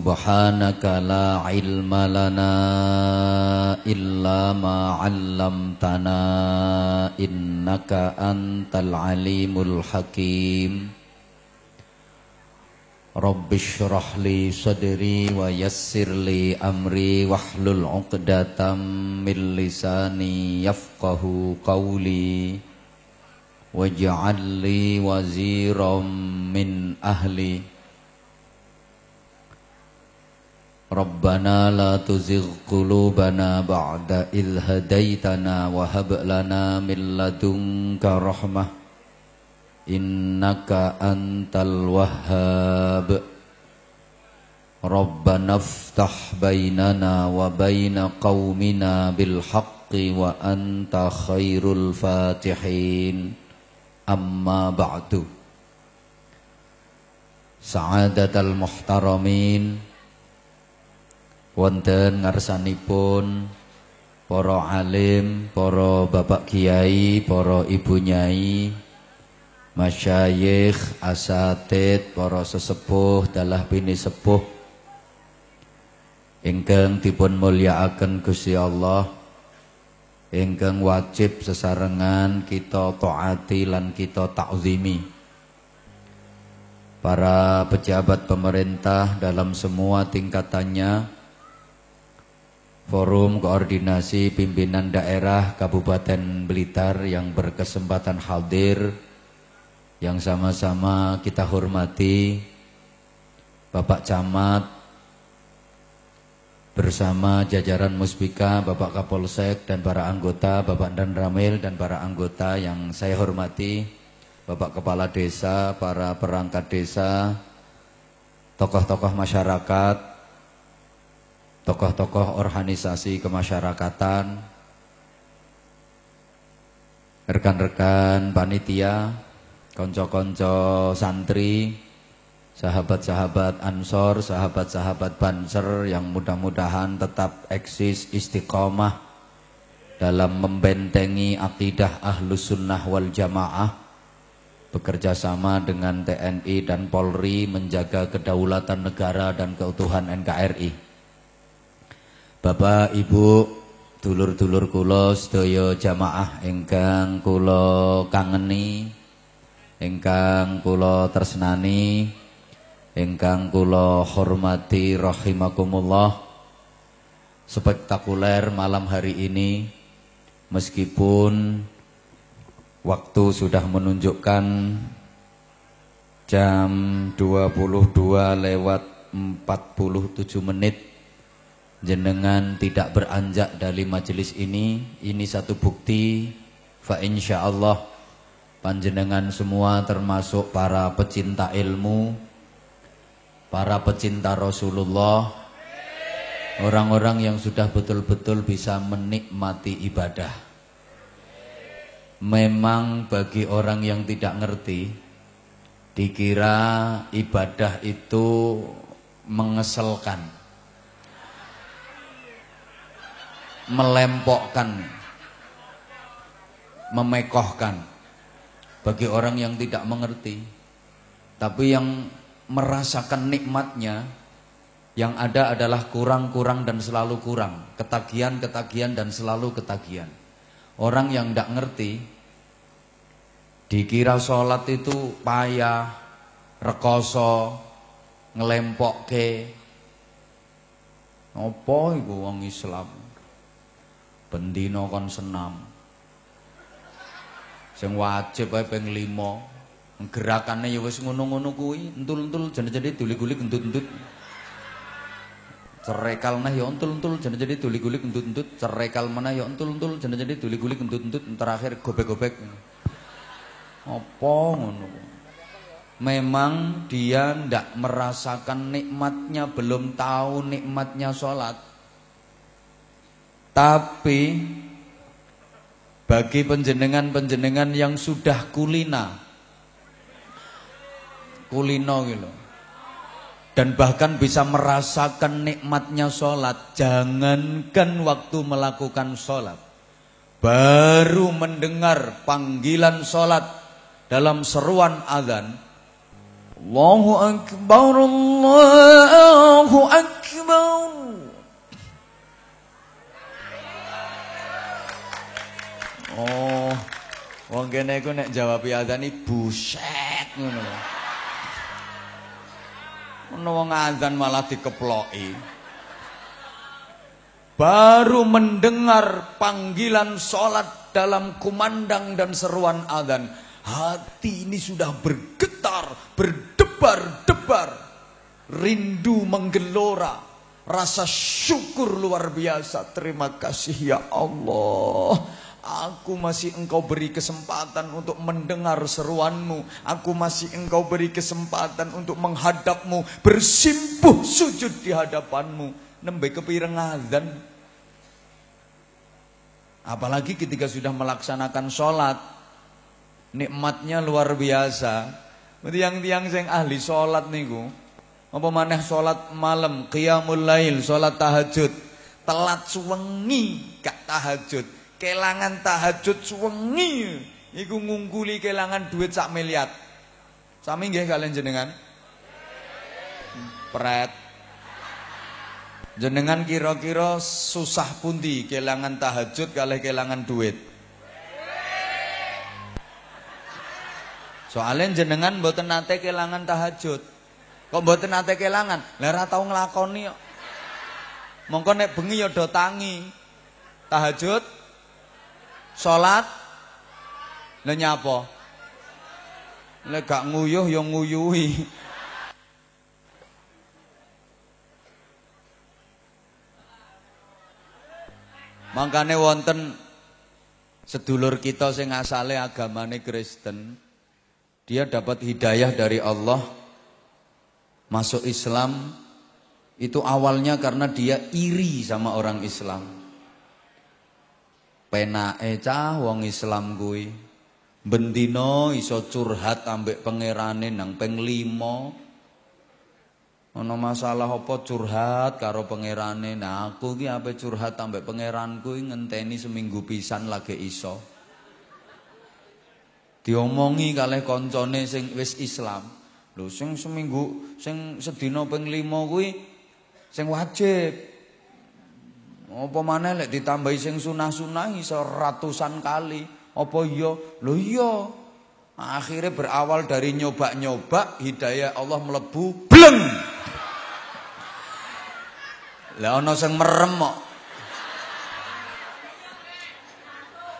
سبحانك لا علم لنا إلا ما علمتنا إنك أنت العليم الحكيم. رب اشرح لي صدري ويسر لي أمري واحلل عقدة من لساني يفقه قولي واجعل لي وزيرا من أهلي. ربنا لا تزغ قلوبنا بعد إذ هديتنا وهب لنا من لدنك رحمة إنك أنت الوهاب. ربنا افتح بيننا وبين قومنا بالحق وأنت خير الفاتحين. أما بعد. سعادة المحترمين. Wonten ngarsanipun para alim, para bapak kiai, para ibu nyai, masyayikh, asatid, para sesepuh, dalah bini sepuh. Ingkang dipun mulyakaken Gusti Allah ingkang wajib sesarengan kita taati lan kita takzimi para pejabat pemerintah dalam semua tingkatannya Forum Koordinasi Pimpinan Daerah Kabupaten Blitar yang berkesempatan hadir Yang sama-sama kita hormati Bapak Camat Bersama jajaran Musbika, Bapak Kapolsek dan para anggota Bapak Dan Ramil dan para anggota yang saya hormati Bapak Kepala Desa, para perangkat desa Tokoh-tokoh masyarakat tokoh-tokoh organisasi kemasyarakatan, rekan-rekan panitia, konco-konco santri, sahabat-sahabat ansor, sahabat-sahabat banser yang mudah-mudahan tetap eksis istiqomah dalam membentengi akidah ahlus sunnah wal jamaah bekerja sama dengan TNI dan Polri menjaga kedaulatan negara dan keutuhan NKRI. Bapak, Ibu, dulur-dulur kula sedaya jamaah ingkang kula kangeni, ingkang kula tresnani, ingkang kula hormati rahimakumullah. Spektakuler malam hari ini meskipun waktu sudah menunjukkan jam 22 lewat 47 menit jenengan tidak beranjak dari majelis ini ini satu bukti fa insyaallah panjenengan semua termasuk para pecinta ilmu para pecinta Rasulullah orang-orang yang sudah betul-betul bisa menikmati ibadah. Memang bagi orang yang tidak ngerti dikira ibadah itu mengeselkan melempokkan, memekohkan bagi orang yang tidak mengerti. Tapi yang merasakan nikmatnya yang ada adalah kurang-kurang dan selalu kurang, ketagihan-ketagihan dan selalu ketagihan. Orang yang tidak ngerti dikira sholat itu payah, rekoso, ngelempok ke. Apa iku wong Islam? Bendina kon senam. Sing wajib wae ping 5 gerakane ya wis ngono-ngono kuwi. Entul-entul jane-jane duli-gulik entut-entut cerekal neh ya entul-entul jane-jane duli-gulik entut-entut cerekal mana ya entul-entul jane-jane duli-gulik entut-entut terakhir gobek-gobek. Apa ngono? Memang dia ndak merasakan nikmatnya belum tahu nikmatnya sholat tapi bagi penjenengan-penjenengan yang sudah kulina kulino gitu dan bahkan bisa merasakan nikmatnya sholat jangankan waktu melakukan sholat. Baru mendengar panggilan sholat dalam seruan azan Allahu akbar Allahu akbar Oh Wong kene iku nek jawab adzan buset ngono. Ono wong adzan malah dikeploki. Baru mendengar panggilan sholat dalam kumandang dan seruan adzan, hati ini sudah bergetar, berdebar-debar, rindu menggelora, rasa syukur luar biasa. Terima kasih ya Allah. Aku masih engkau beri kesempatan untuk mendengar seruanmu. Aku masih engkau beri kesempatan untuk menghadapmu. Bersimpuh sujud di hadapanmu. Nembe kepireng azan. Apalagi ketika sudah melaksanakan sholat. Nikmatnya luar biasa. Tiang-tiang yang ahli sholat niku. Apa maneh sholat malam. Qiyamul lail. Sholat tahajud. Telat suwengi gak tahajud kelangan tahajud suwengi iku ngungkuli kelangan duit sak miliar. Sami nggih kalian jenengan? Pret. Jenengan kira-kira susah pundi kelangan tahajud kalih kelangan duit. Soalnya jenengan mboten nate kelangan tahajud. Kok mboten nate kelangan? Lah ora tau nglakoni kok. Mongko nek bengi ya do tangi. Tahajud Salat Lah nyapa? Gak nguyuh ya nguyuhi. Mangkane wonten sedulur kita sing asale agamane Kristen, dia dapat hidayah dari Allah masuk Islam itu awalnya karena dia iri sama orang Islam penake cah wong Islam kuwi. Bendina iso curhat ambek pangerane nang ping 5 ana masalah apa curhat karo pangerane? Nah aku ki ape curhat ambek pangeranku ngenteni seminggu pisan lagi iso. Diomongi kalih koncone sing wis Islam. Lho sing seminggu sing sedina ping 5 kuwi sing wajib apa maneh lek ditambahi sing sunah-sunah iso ratusan kali. Apa iya? Lho iya. Akhirnya berawal dari nyoba-nyoba hidayah Allah melebu bleng. Lah ana sing merem kok.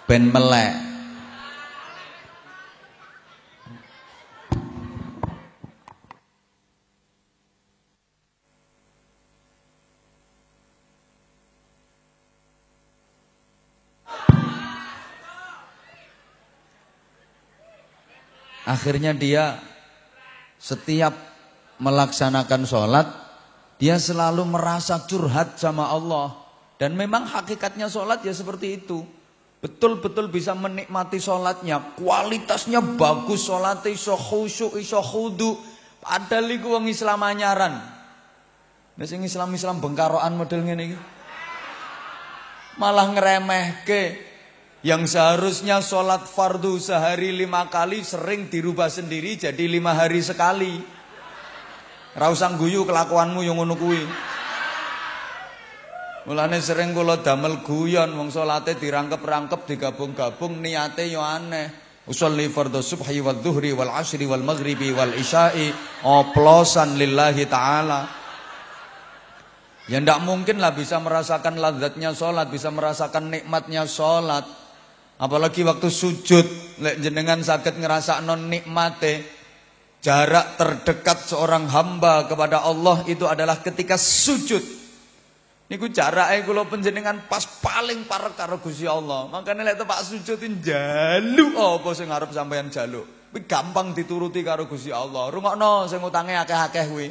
Ben melek. Akhirnya dia setiap melaksanakan sholat, dia selalu merasa curhat sama Allah. Dan memang hakikatnya sholat ya seperti itu. Betul-betul bisa menikmati sholatnya. Kualitasnya bagus sholatnya iso khusyuk, iso khudu. Padahal iku wong Islam anyaran. Sing Islam-Islam bengkaroan model iki. Malah ngeremehke yang seharusnya sholat fardu sehari lima kali sering dirubah sendiri jadi lima hari sekali. Rausang guyu kelakuanmu yang ngono. Mulane sering kula damel guyon wong salate dirangkep-rangkep digabung-gabung niate yo aneh. Usolli fardhu subhi wal dhuhri wal asri wal maghribi wal isya'i oplosan lillahi taala. Ya ndak mungkin lah bisa merasakan lazatnya sholat, bisa merasakan nikmatnya sholat. Apalagi waktu sujud, lek jenengan sakit ngerasa non nikmate, jarak terdekat seorang hamba kepada Allah itu adalah ketika sujud. Niku jarake kula penjenengan pas paling parek karo Gusti Allah. Makanya lek tepak sujudin jalu apa sing arep sampeyan jaluk. Kuwi gampang dituruti karo Gusti Allah. Rungokno sing utange akeh-akeh kuwi.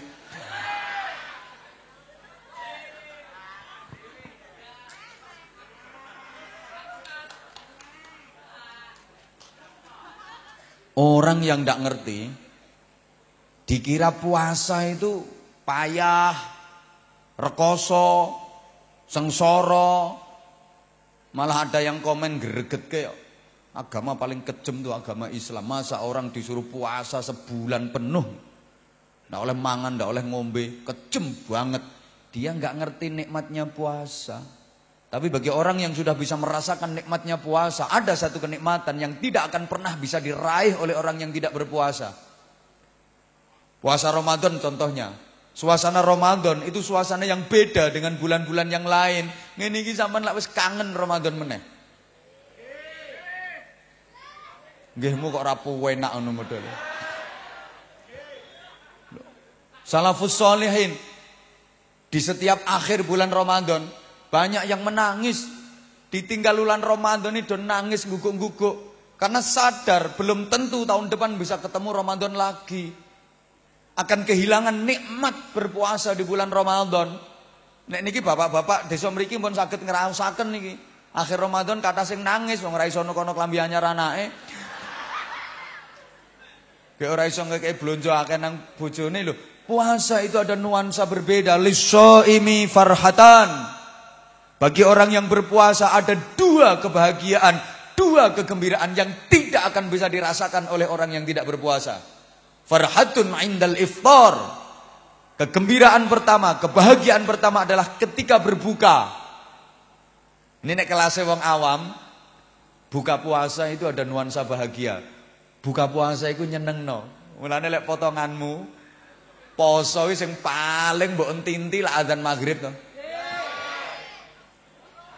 Orang yang tidak ngerti dikira puasa itu payah, rekoso, sengsoro. Malah ada yang komen greget kayak agama paling kejam tuh agama Islam. Masa orang disuruh puasa sebulan penuh ndak oleh mangan, ndak oleh ngombe, kejem banget. Dia nggak ngerti nikmatnya puasa. Tapi bagi orang yang sudah bisa merasakan nikmatnya puasa, ada satu kenikmatan yang tidak akan pernah bisa diraih oleh orang yang tidak berpuasa. Puasa Ramadan contohnya. Suasana Ramadan itu suasana yang beda dengan bulan-bulan yang lain. Ngene iki sampean kangen Ramadan meneh. Nggihmu kok rapu enak ngono model. Salafus solihin di setiap akhir bulan Ramadan banyak yang menangis ditinggal bulan Ramadan itu nangis guguk-guguk karena sadar belum tentu tahun depan bisa ketemu Ramadan lagi akan kehilangan nikmat berpuasa di bulan Ramadan. Nek niki bapak-bapak desa mriki pun saged ngrasakaken niki. Akhir Ramadan kata sing nangis wong ora iso kono klambi anyar anake. Ge ora iso ngekek blonjo akeh nang bojone lho. Puasa itu ada nuansa berbeda. Lisoimi farhatan. Bagi orang yang berpuasa ada dua kebahagiaan, dua kegembiraan yang tidak akan bisa dirasakan oleh orang yang tidak berpuasa. Farhatun indal iftar. Kegembiraan pertama, kebahagiaan pertama adalah ketika berbuka. Ini nek kelasnya wong awam, buka puasa itu ada nuansa bahagia. Buka puasa itu nyeneng no. Mulane lek potonganmu, poso sing paling mbok entinti lah adzan maghrib to.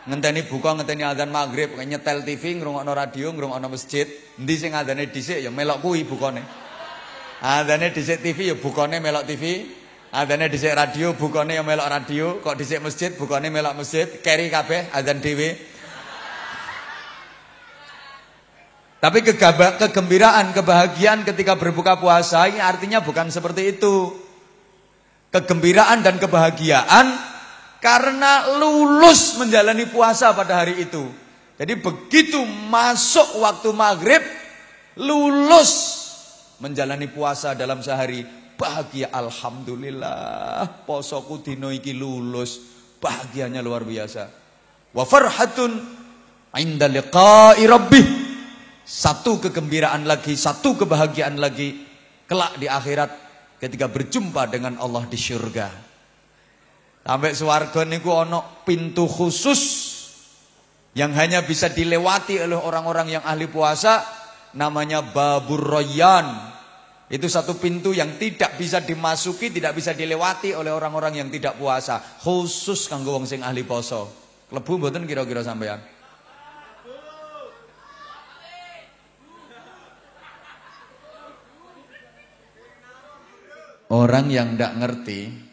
Ngenteni buka ngenteni adzan maghrib, nyetel TV, ngrungokno radio, ngrungokno masjid, endi sing adzane dhisik ya melok kuwi bukane. Adane dhisik TV ya bukane melok TV. Adane dhisik radio bukane ya melok radio. Kok dhisik masjid bukane melok masjid. Keri kabeh adzan dhewe. Tapi kegembiraan, kebahagiaan ketika berbuka puasa ini artinya bukan seperti itu. Kegembiraan dan kebahagiaan karena lulus menjalani puasa pada hari itu. Jadi begitu masuk waktu maghrib, lulus menjalani puasa dalam sehari. Bahagia alhamdulillah. Posoku dino iki lulus. Bahagianya luar biasa. Wa farhatun inda liqa'i rabbih. Satu kegembiraan lagi satu kebahagiaan lagi. Kelak di akhirat ketika berjumpa dengan Allah di surga sampai swarga niku ono pintu khusus yang hanya bisa dilewati oleh orang-orang yang ahli puasa namanya babur royan itu satu pintu yang tidak bisa dimasuki, tidak bisa dilewati oleh orang-orang yang tidak puasa. Khusus kanggo wong sing ahli poso. Klebu mboten kira-kira sampean? Orang yang ndak ngerti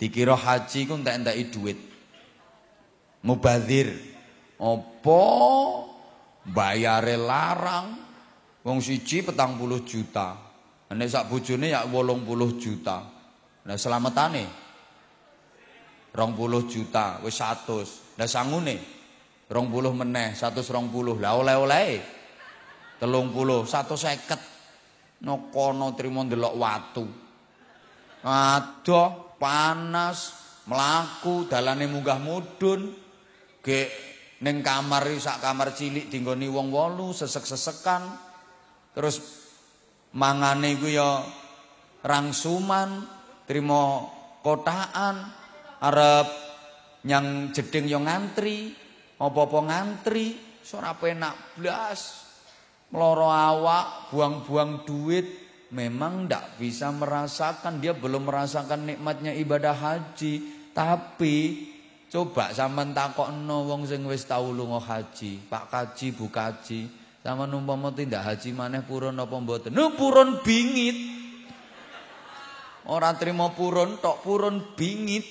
dikira haji ku entek-enteki duit. Mubazir. Apa bayare larang, Wong siji petang puluh juta. Nek sak bojone ya wolong puluh juta. Nah rong puluh juta wis satus. Lah sangune rong puluh meneh satus rong puluh. Lah oleh-oleh telung puluh satu seket. No kono trimo ndelok watu. Adoh panas melaku dalane munggah mudun. Gek ning kamar sak kamar cilik dinggoni wong wolu sesek-sesekan. Terus mangane iku ya rangsuman, trimo kotaan, arep nyang jeding yo ngantri, apa-apa ngantri, ora penak blas. Meloro awak, buang-buang duit, memang ndak bisa merasakan, dia belum merasakan nikmatnya ibadah haji. Tapi coba sampean takokno wong sing wis tau lunga haji, Pak Kaji, Bu Kaji, sama numpama tindak haji maneh purun apa mboten? Nu purun bingit. Ora trimo purun tok purun bingit.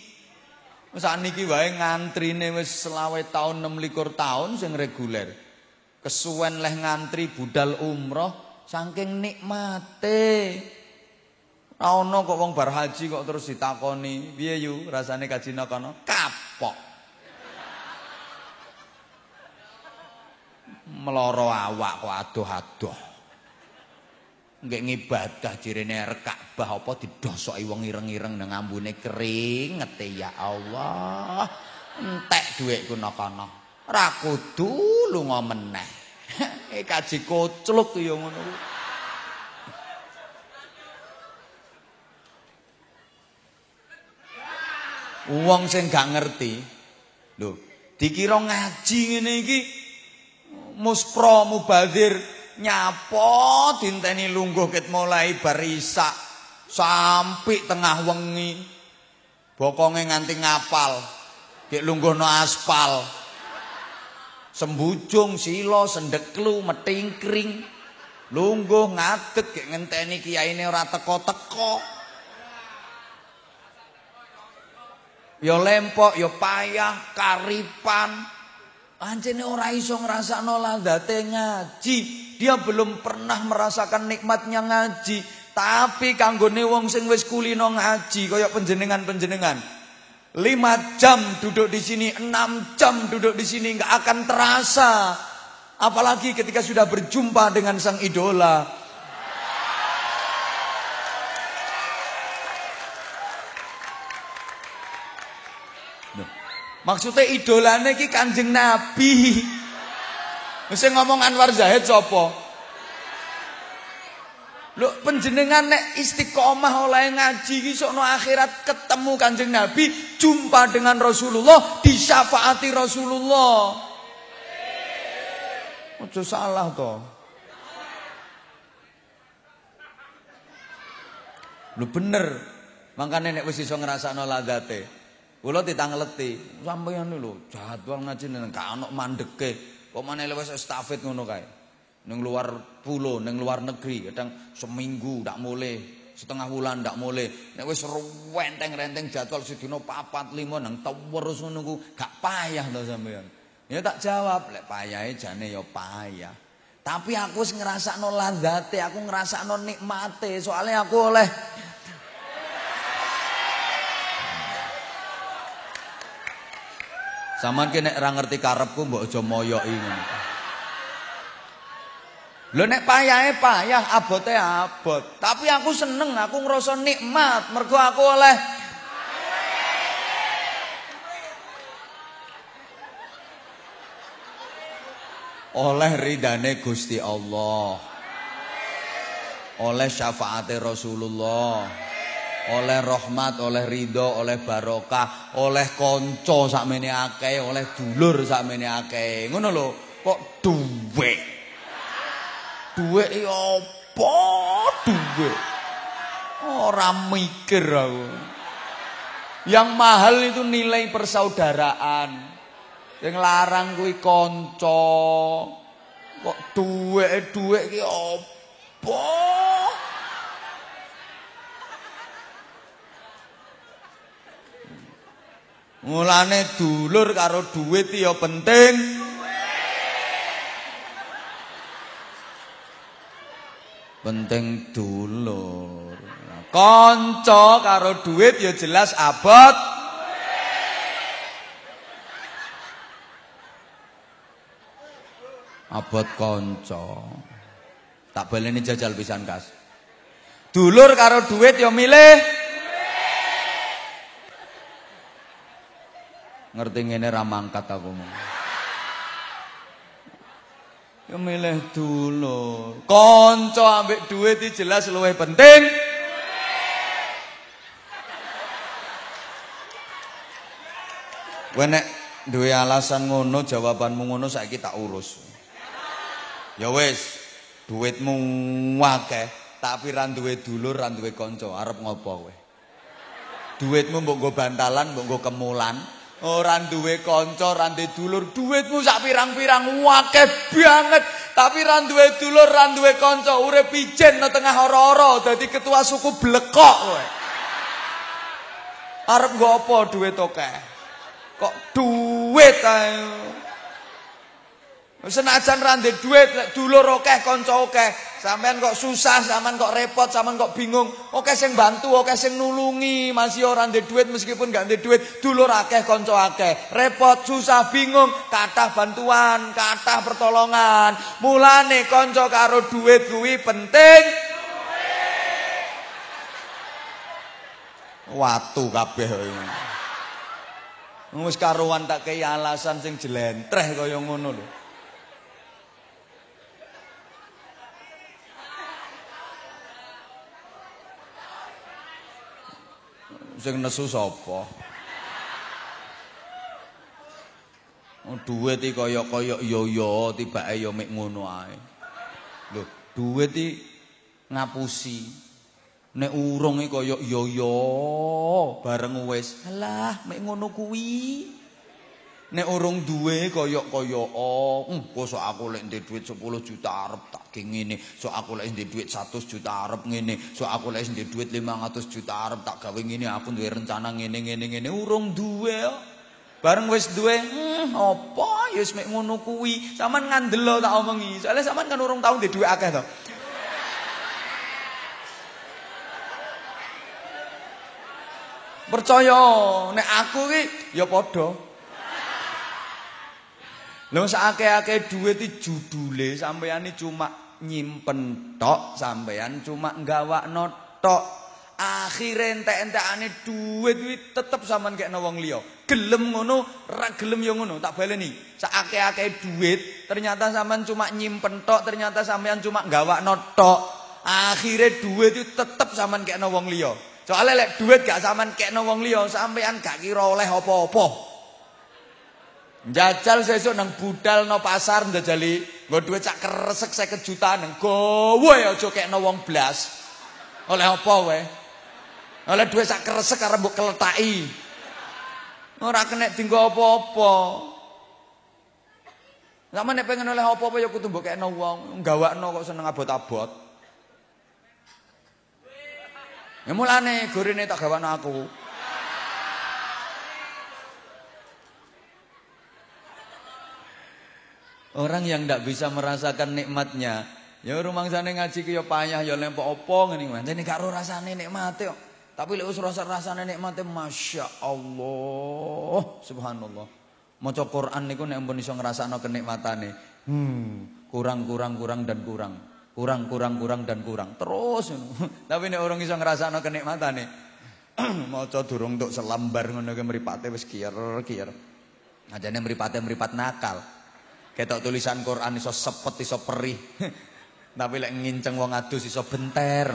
Sakniki wae ngantrine wis selawe tahun 26 tahun sing reguler. Kesuwen leh ngantri budal umroh saking nikmate. Ana kok wong bar haji kok terus ditakoni, "Piye yu rasane kaji kono?" Kapok. meloro awak kok adoh-adoh. Nggih ngibadah jirene Ka'bah apa didosoki wong ireng-ireng nang ambune keringete ya Allah. Entek dhuwitku kono. Ora kudu lunga meneh. eh kaji kocluk ya ngono. Wong sing gak ngerti lho dikira ngaji ngene iki muspro mubazir nyapo dinteni lungguh ket mulai barisak sampai tengah wengi bokonge nganti ngapal gek lungguhno aspal. Sembujung silo sendeklu metingkring lungguh ngadeg kek ngenteni kiyaine ora teko-teko ya lempok ya payah karipan Anjene ora iso ngrasakno ladate ngaji. Dia belum pernah merasakan nikmatnya ngaji. Tapi kanggone wong sing wis kulino ngaji kaya penjenengan-penjenengan. Lima jam duduk di sini, enam jam duduk di sini nggak akan terasa. Apalagi ketika sudah berjumpa dengan sang idola. Maksudnya idolane iki Kanjeng Nabi. Mesti ngomong Anwar Zahid sapa? Lho penjenengan nek istiqomah oleh ngaji iki sokno akhirat ketemu Kanjeng Nabi, jumpa dengan Rasulullah, disyafaati Rasulullah. Ojo salah to. Lho bener. Makanya nek wis iso ngrasakno ladate. Kula ditangleti, sampeyan lho jadwal ngaji nang gak ono mandeke. Kok meneh wis estafet ngono kae. Ning luar pulau, ning luar negeri, kadang seminggu ndak mulai, setengah bulan ndak mulai. Nek wis renteng-renteng jadwal sedina 4 5 nang terus ngono gak payah to sampeyan. Ya tak jawab, lek payahe jane ya payah. Tapi aku wis ngrasakno lazate, aku ngrasakno nikmate, soalnya aku oleh Saman ki nek ora ngerti karepku mbok aja moyoki. Lho nek payahe payah, abote abot. Tapi aku seneng, aku ngrasa nikmat mergo aku oleh oleh ridane Gusti Allah. Oleh syafaate Rasulullah oleh rahmat, oleh ridho, oleh barokah, oleh konco sakmene akeh, oleh dulur sakmene akeh. Ngono lho, kok dhuwit. Dhuwit iki apa dhuwit? Ora mikir aku. Yang mahal itu nilai persaudaraan. Yang larang kuwi konco. Kok dhuwit-dhuwit iki apa? Mulane dulur karo duit ya penting. Penting dulur. Kanca karo duit ya jelas abot. Abot kanca. Tak baleni jajal pisan, Kas. Dulur karo duit ya milih Ngerti ngene ra mangkat aku. Ya milih dulu. Kanca ambek duit iki jelas luwih penting. Kowe nek duwe alasan ngono, jawabanmu ngono saiki tak urus. Ya wis, duitmu akeh, tapi ra duwe dulur, ra duwe kanca, arep ngopo kowe? Duitmu mbok nggo bantalan, mbok nggo kemulan, Ora duwe kanca, ora duwe dulur, duitmu sak pirang-pirang akeh banget. Tapi ora duwe dulur, ora duwe kanca, urip pijen nang tengah ora-ora ketua suku blekok kowe. Nggo apa duit akeh? Kok duit. Senajan ra ndek dhuwit, lek dulur akeh, kanca akeh, sampean kok susah, sampean kok repot, sampean kok bingung. Akeh sing bantu, akeh sing nulungi, masih ora ndek dhuwit meskipun gak ndek dhuwit, dulur akeh, kanca akeh. Repot, susah, bingung, kathah bantuan, kathah pertolongan. Mulane kanca karo dhuwit kuwi penting. Watu kabeh Wis karuan tak kei alasan sing jelentreh kaya ngono lho. sing nesu sapa? Oh, duit iki kaya-kaya yo-yo tibake yo mek ngono ae. Lho, dhuwit iki ngapusi. Nek urung iki kaya yo-yo bareng wis. Alah, mek ngono kuwi. Nek urung duwe oh, hmm, kok sok aku lek ndek dhuwit 10 juta arep tak ge ngene, sok aku lek ndek dhuwit 100 juta arep ngene, sok aku lek ndek dhuwit 500 juta arep tak gawe ngene, aku duwe rencana ngene ngene ngene, urung duwe Bareng wis duwe, hmm, apa ya wis mek ngono kuwi. Saman ngandelo tak omongi. Soale saman kan urung tau ndek dhuwit akeh to. Percaya nek aku ki ya padha. Lho sakake-ake dhuwit iki judule sampeyan cuma nyimpen tok, sampeyan cuma nggawakno tok. Akhire entek-entekane dhuwit kuwi tetep sampean kekno wong liya. Gelem ngono, ra gelem ya ngono, tak baleni. Sakake-ake dhuwit ternyata sampean cuma nyimpen tok, ternyata sampeyan cuma nggawakno tok. Akhire dhuwit iki tetep sampean kekno wong liya. Soale lek dhuwit gak sampean kekno wong liya, sampeyan gak kira oleh apa-apa. Njajal sesuk nang budal no pasar njajali nggo dhuwit cak kresek 50 juta nang gowo ya aja kekno wong blas. Oleh apa kowe? Oleh dhuwit sak kresek arep mbok keletaki. Ora kena dienggo apa-apa. Sama nek pengen oleh apa-apa ya kudu mbok kekno wong, gawakno kok seneng abot-abot. Ya mulane gorene tak gawakno aku. Orang yang tidak bisa merasakan nikmatnya, ya rumah sana ngaji ke ya payah ya lempok opo ngene Mas. Dene gak rasane. Tapi lek wis rasa rasane Masya Allah, subhanallah. Maca Quran niku nek ampun iso ngrasakno kenikmatane. Hmm, kurang kurang kurang dan kurang. Kurang kurang kurang dan kurang. Terus Tapi nek orang iso ngrasakno kenikmatane, maca durung untuk selambar ngono ke mripate wis kiyer-kiyer. Ajane mripate mripat nakal. Ketok tulisan Quran iso sepet iso perih. Tapi lek nginceng wong adus iso benter.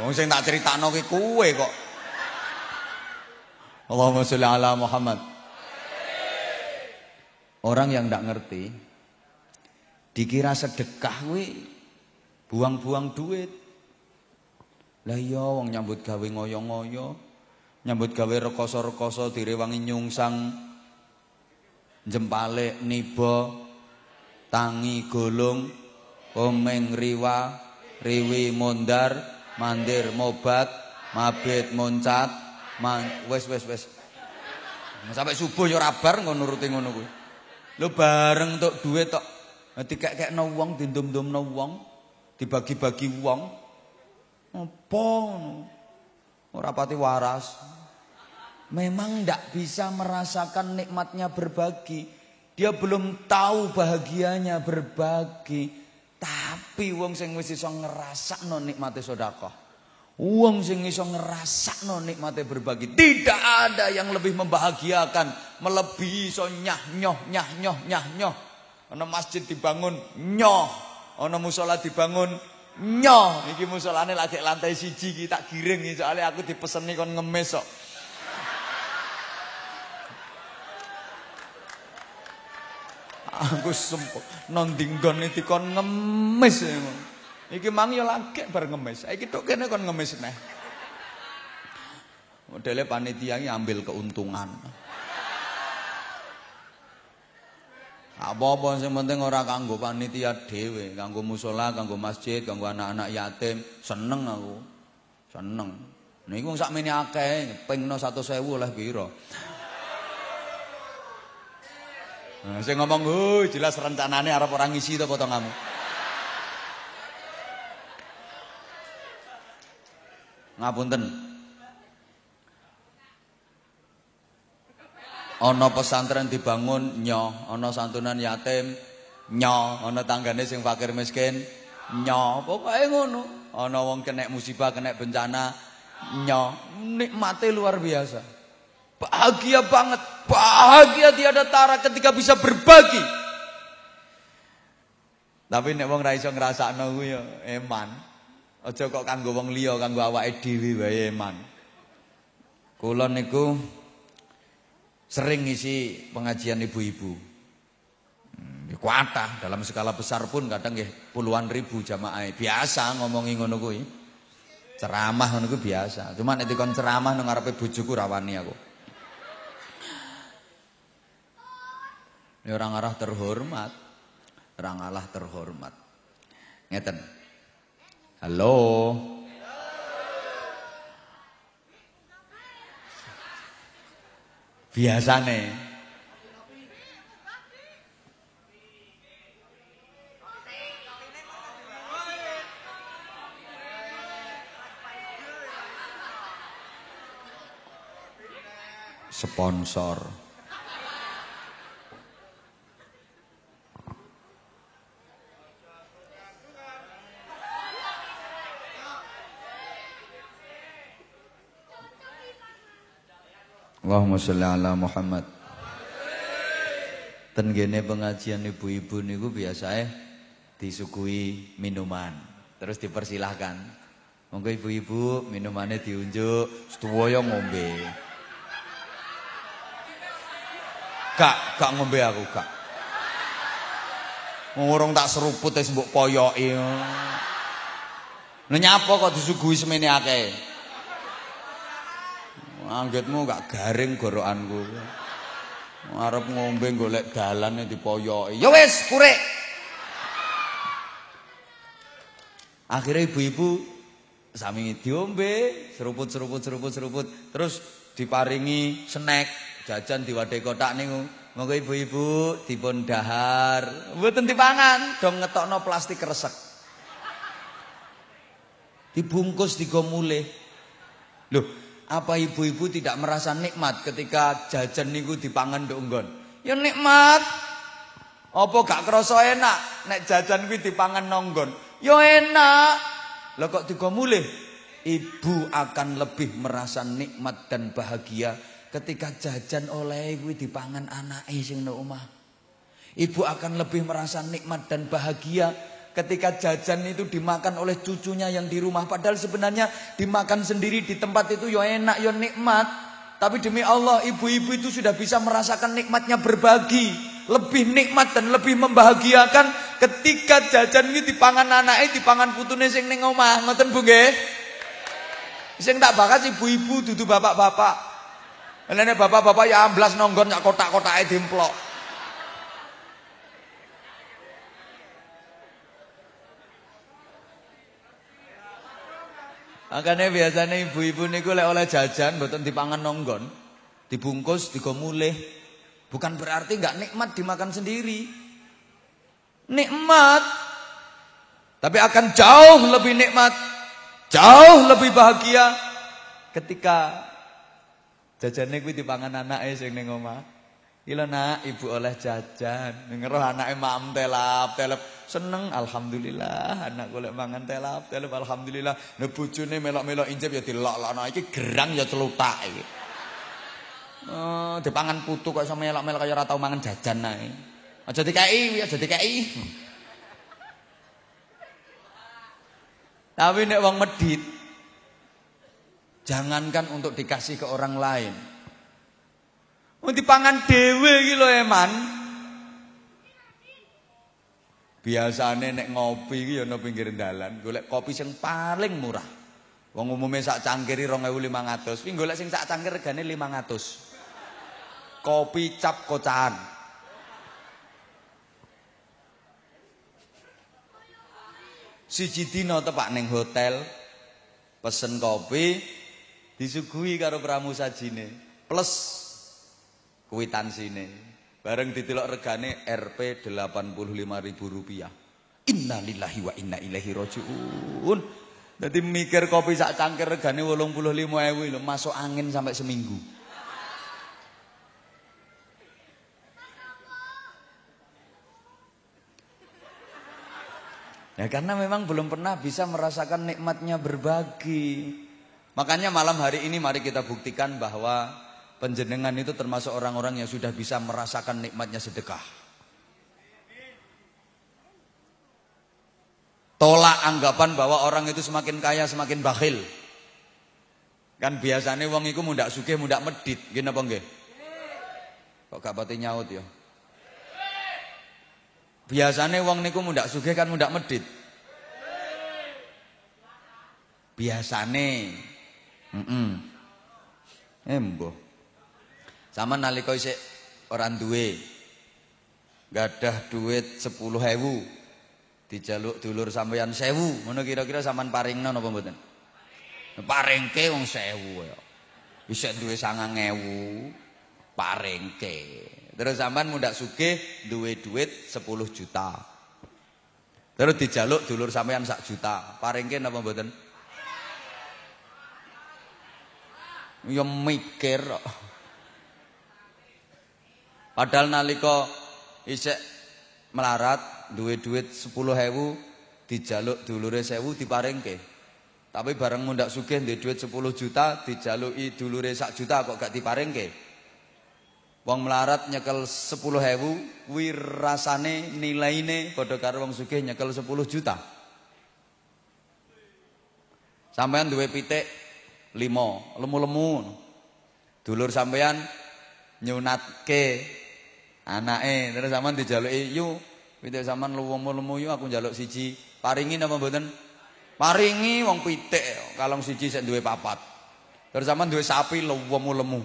Wong sing tak critakno ki kowe kok. Allahumma sholli ala Muhammad. Orang yang tidak ngerti dikira sedekah kuwi buang-buang duit. Lah iya wong nyambut gawe ngoyo-ngoyo nyambut gawe rekoso-rekoso direwangi nyungsang jempale niba tangi golong omeng riwa riwi mondar mandir mobat mabit moncat man wes wes wes. Sampai subuh yo rabar ngono nuruti ngono kuwi. Lho bareng untuk duit tok dikek-kekno wong dindum-dumno wong dibagi-bagi wong. Apa ora pati waras memang tidak bisa merasakan nikmatnya berbagi. Dia belum tahu bahagianya berbagi. Tapi wong sing wis iso ngrasakno nikmate sedekah. Wong sing iso ngrasakno nikmate berbagi. Tidak ada yang lebih membahagiakan melebihi iso nyah nyoh nyah nyoh nyah nyoh. Ana masjid dibangun nyoh, ana musala dibangun nyoh. Iki musolane lagi lantai siji iki tak giring soalnya aku dipeseni kon ngemes kok. Aku sempet nondinggon iki kon ngemis. Iki mang yo lagi bar ngemis. Iki tok kene kon ngemis neh. Modele panitia iki ambil keuntungan. Apa-apa sing penting ora kanggo panitia dhewe, kanggo musala, kanggo masjid, kanggo anak-anak yatim, seneng aku. Seneng. Niku sakmene akeh, pingno 100.000 oleh pira. Nah, saya ngomong, "Hu, jelas rencanane arep orang ngisi to potonganmu." Ngapunten. Ana pesantren dibangun nyoh, ana santunan yatim nyoh, ana tanggane sing fakir miskin nyoh. Pokoke ngono. Ana wong kena musibah, kena bencana nyoh. Nikmate luar biasa. Bahagia banget, bahagia tiada tara ketika bisa berbagi. Tapi nek wong ra iso ngrasakno kuwi ya eman. Aja kok kanggo wong liya, kanggo awake dhewe wae man. Kula niku sering ngisi pengajian ibu-ibu. Hmm, kuatah dalam skala besar pun kadang nggih puluhan ribu jamaah. Biasa ngomongi ngono kuwi. Ceramah ngono kuwi biasa. Cuma nek dikon ceramah nang ngarepe bojoku rawani aku. Ini orang arah terhormat. Orang Allah terhormat. Ngeten. Halo. Biasane. Sponsor. Allahumma sholli ala Muhammad. Ten pengajian ibu-ibu niku biasa eh disukui minuman. Terus dipersilahkan. Monggo ibu-ibu minumannya diunjuk, setuwoyo ngombe. Kak, kak ngombe aku, Kak. Ngurung tak seruput wis mbok poyoki. Nah nyapa kok disuguhi semene akeh? Anggitmu gak garing gorokanku. Arep ngombe golek dalane dipoyoki. Ya wis, purek. Akhirnya ibu-ibu sami diombe, seruput seruput seruput seruput, terus diparingi snack, jajan di wadah kotak niku. Monggo ibu-ibu dipun dahar, mboten dipangan, dong ngetokno plastik resek. Dibungkus digo mulih. Loh, apa ibu-ibu tidak merasa nikmat ketika jajan niku dipangan nduk nggon? Ya nikmat. Apa gak kerasa enak nek jajan kuwi dipangan nonggon? Ya enak. Lah kok digo mulih? Ibu akan lebih merasa nikmat dan bahagia ketika jajan oleh kuwi dipangan anake sing nang omah. Ibu akan lebih merasa nikmat dan bahagia ketika jajan itu dimakan oleh cucunya yang di rumah. Padahal sebenarnya dimakan sendiri di tempat itu yo ya enak yo ya nikmat. Tapi demi Allah ibu-ibu itu sudah bisa merasakan nikmatnya berbagi. Lebih nikmat dan lebih membahagiakan ketika jajan ini dipangan anaknya dipangan putune sing ning omah. Ngoten Bu nggih? Sing tak bakas ibu-ibu dudu bapak-bapak. Lene bapak-bapak ya amblas nonggon sak kotak-kotake dimplok Makanya biasanya ibu-ibu niku lek oleh jajan mboten dipangan nonggon, dibungkus digo mulih. Bukan berarti nggak nikmat dimakan sendiri. Nikmat. Tapi akan jauh lebih nikmat, jauh lebih bahagia ketika jajannya kuwi dipangan anake sing ning omah. Ila nak ibu oleh jajan. Ngeroh anake mam telap telap seneng alhamdulillah anak golek mangan telap telap alhamdulillah. Nek bojone melok-melok injep ya dilok-lokno iki gerang ya celutak iki. Oh, dipangan putu kok iso melok-melok kaya ora tau mangan jajan ae. Aja dikeki, aja dikeki. Tapi nek wong medit jangankan untuk dikasih ke orang lain. Mau dipangan dewe lho eman. Biasane nek ngopi iki ya ana pinggir dalan, golek kopi sing paling murah. Wong umume sak cangkir 2500, kuwi golek sing sak cangkir regane 500. Kopi cap kocahan. Siji dina tepak ning hotel, pesen kopi, disuguhi karo pramu sajine, plus kuitansine. Bareng ditilok regane Rp 85.000 rupiah. Innalillahi wa inna ilaihi rajiun. Dadi mikir kopi sak cangkir regane 85.000 lho, masuk angin sampai seminggu. Ya karena memang belum pernah bisa merasakan nikmatnya berbagi. Makanya malam hari ini mari kita buktikan bahwa Penjenengan itu termasuk orang-orang yang sudah bisa merasakan nikmatnya sedekah. Tolak anggapan bahwa orang itu semakin kaya semakin bakhil. Kan biasanya wong iku mundak sugih mundak medit, gini apa nggih? Kok gak pati nyaut ya? Biasanya wong niku mundak sugih kan mundak medit. Biasane. Heeh. Mm Embo. Sama nalika isik ora duwe. Gadah duit 10.000 dijaluk dulur sampeyan 1000 ngono kira-kira sampean paringno napa mboten? Paringke wong 1000 ya isek duwe 9000 paringke. Terus sampean mundak sugih duwe duit 10 juta. Terus dijaluk dulur sampeyan sak juta. Paringke napa mboten? Ya mikir padahal nalika isek melarat duwe duit 10.000 dijaluk dulure 1000 diparingke. Tapi bareng mundak sugih duwe duit 10 juta dijaluki dulure sak juta kok gak diparingke. Wong melarat nyekel 10.000 kuwi rasane nilaine padha karo wong sugih nyekel 10 juta. Sampean duwe pitik 5, lemu-lemu. Dulur sampean nyunatke anake terus sampean dijaluki yu Pitik sampean luwemu-lemu yo aku njaluk siji. Paringi napa mboten? Paringi wong pitik kalong siji sik duwe papat. Terus sampean duwe sapi luwemu-lemu.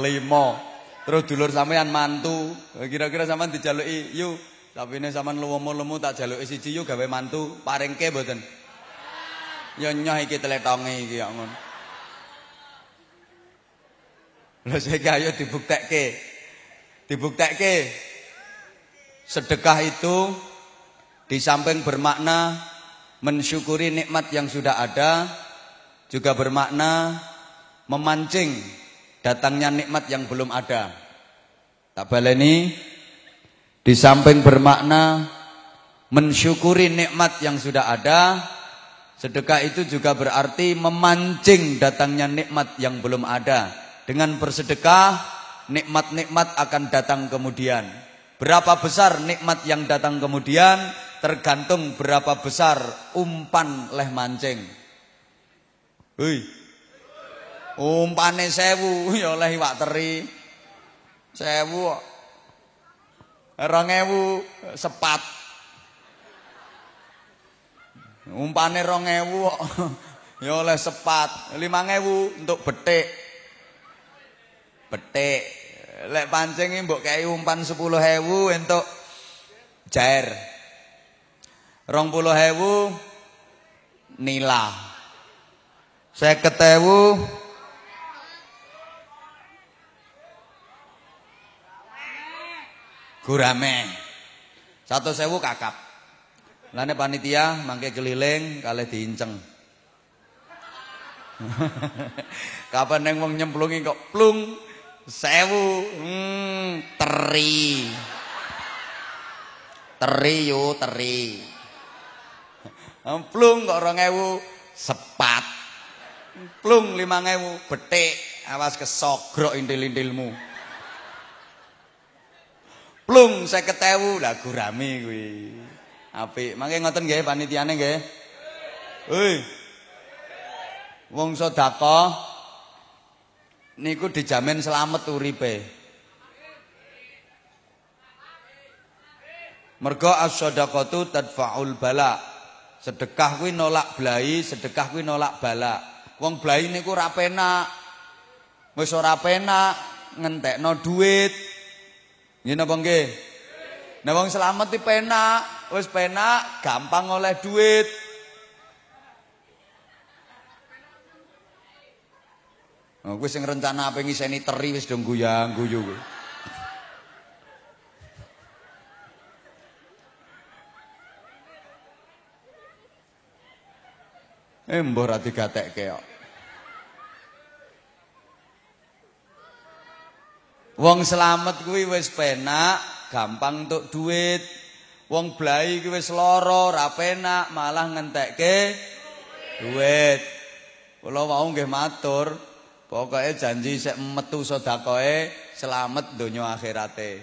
Lima. Terus dulur sampean mantu. Kira-kira sampean dijaluki, "Yu, sapine sampean luwemu-lemu tak jaluki siji yu gawe mantu." Paringke mboten? Ya nyoh iki tletonge iki kok ngono. Lha saiki ayo dibuktekke. Dibuktekke sedekah itu di samping bermakna mensyukuri nikmat yang sudah ada juga bermakna memancing datangnya nikmat yang belum ada. Tak baleni di samping bermakna mensyukuri nikmat yang sudah ada, sedekah itu juga berarti memancing datangnya nikmat yang belum ada. Dengan bersedekah nikmat-nikmat akan datang kemudian. Berapa besar nikmat yang datang kemudian tergantung berapa besar umpan leh mancing. Hei. Umpane sewu ya oleh iwak teri. Sewu. Rong ewu sepat. Umpane rong ewu ya oleh sepat. Limang ewu untuk betik. Betik lek pancing mbok kei umpan 10.000 entuk jair. 20.000 nila. 50.000 gurame. 100.000 kakap. Lane panitia mangke keliling kalih diinceng. Kapan neng wong kok plung Sewu hmm, teri. Teri yo teri. Plung kok 2000 sepat. Plung 5000 betik. Awas kesogrok intil-intilmu. Plung 50000 lah gurami kuwi. Apik. Mangke ngoten nggih panitiane nggih. Hei. Wong sedekah niku dijamin selamat uripe. Mergo as-shadaqatu tadfa'ul bala. Sedekah kuwi nolak blai, sedekah kuwi nolak bala. Wong blai niku ora penak. Wis ora penak ngentekno duit. Nggih napa nggih? Nah wong selamat iki penak, wis penak, gampang oleh duit. Oh, kowe sing rencana apa ngiseni teri wis dong guyang guyu kowe. Eh mbah ra digatekke kok. Wong selamat kuwi wis penak, gampang untuk duit. Wong blai kuwi wis lara, ra penak, malah ngentekke duit. Kula wau nggih matur, Pokoknya janji sek metu sedakoe selamat donya akhirate.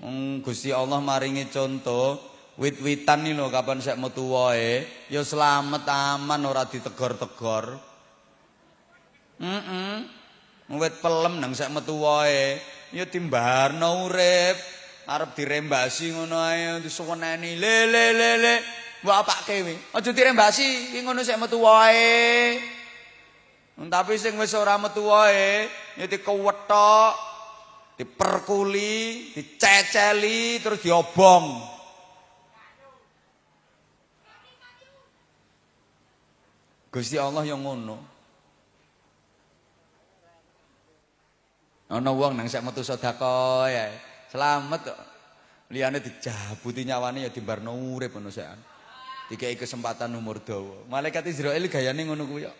Hmm, Gusti Allah maringi contoh wit-witan nih lho kapan sek metu wae ya selamat aman ora ditegor-tegor. Heeh. Mm Wit pelem nang sek metu wae ya timbarno urip arep dirembasi ngono ae disuweneni le le le le mbok apake wi aja dirembasi ngono sek metu wae tapi sing wis ora metu wae ya dikewethok diperkuli, diceceli, terus diobong. Gusti Allah yang ngono. Ana wong nang sak metu sedekah ya. Selamat kok. Liyane dijabuti nyawane ya dimbarno urip ngono sak. Dikai kesempatan umur dawa. Malaikat Israel gayane ngono kuwi ya.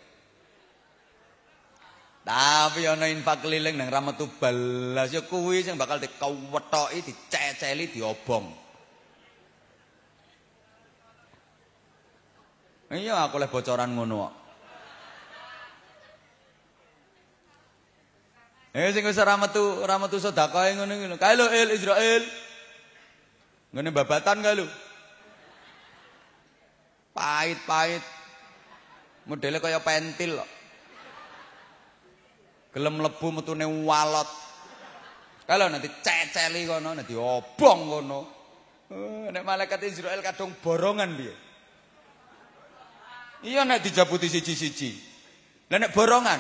Tapi ana infak keliling nang Rahmatu balas ya kuwi sing bakal dikewethoki, diceceli, diobong. Iya aku leh bocoran ngono kok. Eh sing wis rahmatu rahmatu sedekah ngono ngono. Kae lho Il Israel. Ngene babatan kae lho. Pahit-pahit. Modele kaya pentil kok. Gelem mlebu metune walot. Kalau nanti ceceli kono nanti obong kono. Uh, nek malaikat Israel kadung borongan dia iya nek dijabuti siji-siji. Lah nek borongan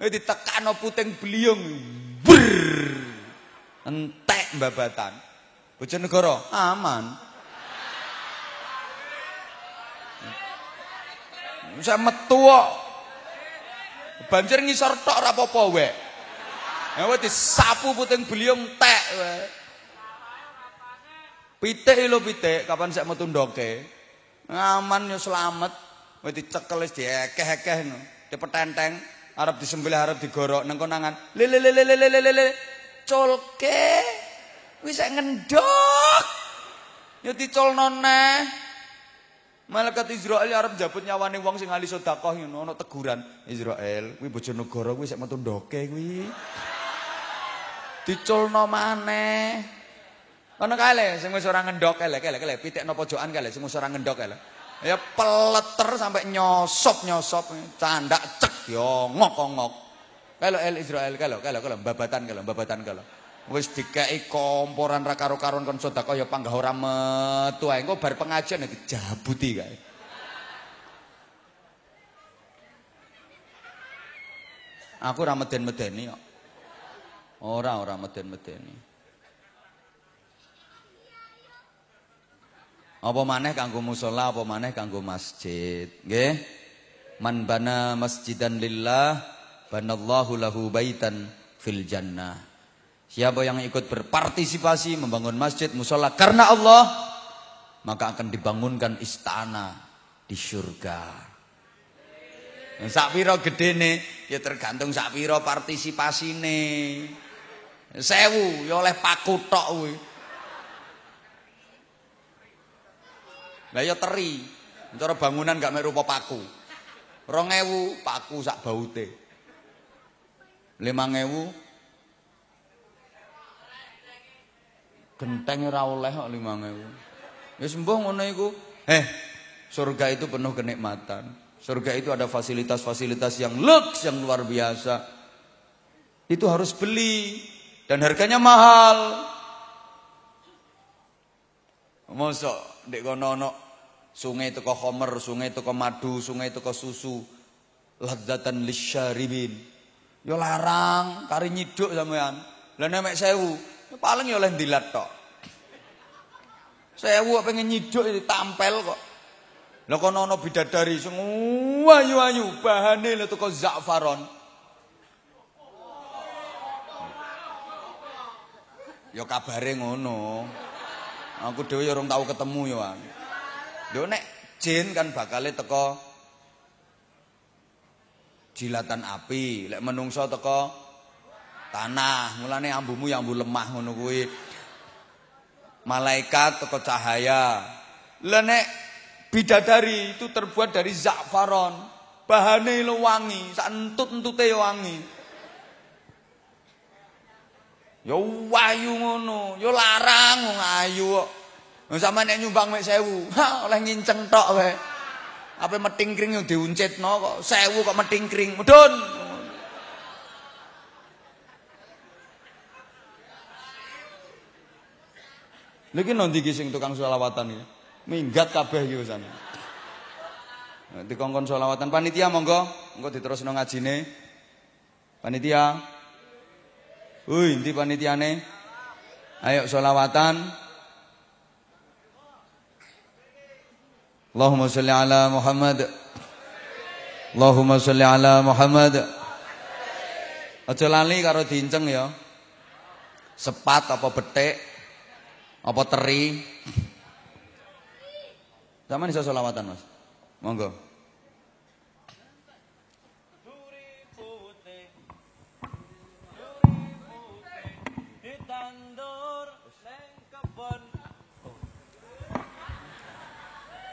nek ditekano puting beliung. Brrr entek mbabatan. Bojonegoro aman. Saya metu Banjir ngisor tok ora apa-apa. Ya disapu puting beliung tek wek. Pitik lho pitik, kapan sik metu ndoke. Aman yo selamat. Wis dicekel wis diekeh-ekeh no. Dipetenteng, arep disembelih arep digorok nang konangan. Le le le le le le le. Colke. Wis ngendok. Yo dicolno neh. Malaikat Israel arep njabut nyawane wong sing ahli sedekah ngono ana teguran. Israel kuwi bojonegoro kuwi sik metu ndoke kuwi. Diculno maneh. Ana kae sing wis ora ngendok elek elek elek pitikno pojokan kae sing wis ora ngendok elek ya peleter sampai nyosop nyosop candak cek yo ngok-ngok. Kalau el Israel kalau kalau kalau babatan kalau babatan kalau wis dikeki komporan ra karo-karon kon sedekah ya panggah ora metu ae. Engko bar pengajian dijabuti kae. Aku ora meden-medeni kok. Ora ora meden-medeni. Apa maneh kanggo musala apa maneh kanggo masjid nggih? Man bana masjidan lillah banallahu lahu baitan fil jannah Siapa yang ikut berpartisipasi membangun masjid musola karena Allah, maka akan dibangunkan istana di surga. Sak pira gedene ya tergantung sak pira partisipasine. Sewu ya oleh paku tok kuwi. Lah ya teri. Cara bangunan gak mek rupa paku. 2000 paku sak baute. 5000 Genteng ora oleh kok 5000. Wis mbuh ngono iku. Eh, surga itu penuh kenikmatan. Surga itu ada fasilitas-fasilitas yang lux yang luar biasa. Itu harus beli dan harganya mahal. Mosok ndek kono ono sungai teko khomer, sungai teko madu, sungai teko susu. Ladzatan lisyaribin. Yo larang, kari nyiduk sampean. Lah nek sewu, paling ya oleh ndilat tok. Sewu pengen nyiduk tampel kok. Lah kono ana bidadari sing ayu-ayu bahane lho teko za'faron. Ya kabare ngono. Aku dhewe ya urung tau ketemu ya. Yo nek jin kan bakale teko jilatan api, lek menungso teko tanah. Mulane ambumu yang ambu lemah ngono kuwi. Malaikat teko cahaya. Lah bidadari itu terbuat dari za'faron. Bahane lo wangi, sak entut-entute wangi. Ya wayu ngono, ya larang ayu kok. Sampean nek nyumbang mek 1000, ha oleh nginceng tok wae. Apa metingkring yo diuncitno kok 1000 kok metingkring. Mudun. Lagi nanti sing tukang selawatan ini, minggat kabeh iki wisan. Dikongkon selawatan panitia monggo, engko diterusno ngajine. Panitia. Woi, endi panitiane? Ayo selawatan. Allahumma sholli ala Muhammad. Allahumma sholli ala Muhammad. Aja lali karo diinceng ya. Sepat apa betik apa teri? Zaman iso selawatan, Mas. Monggo.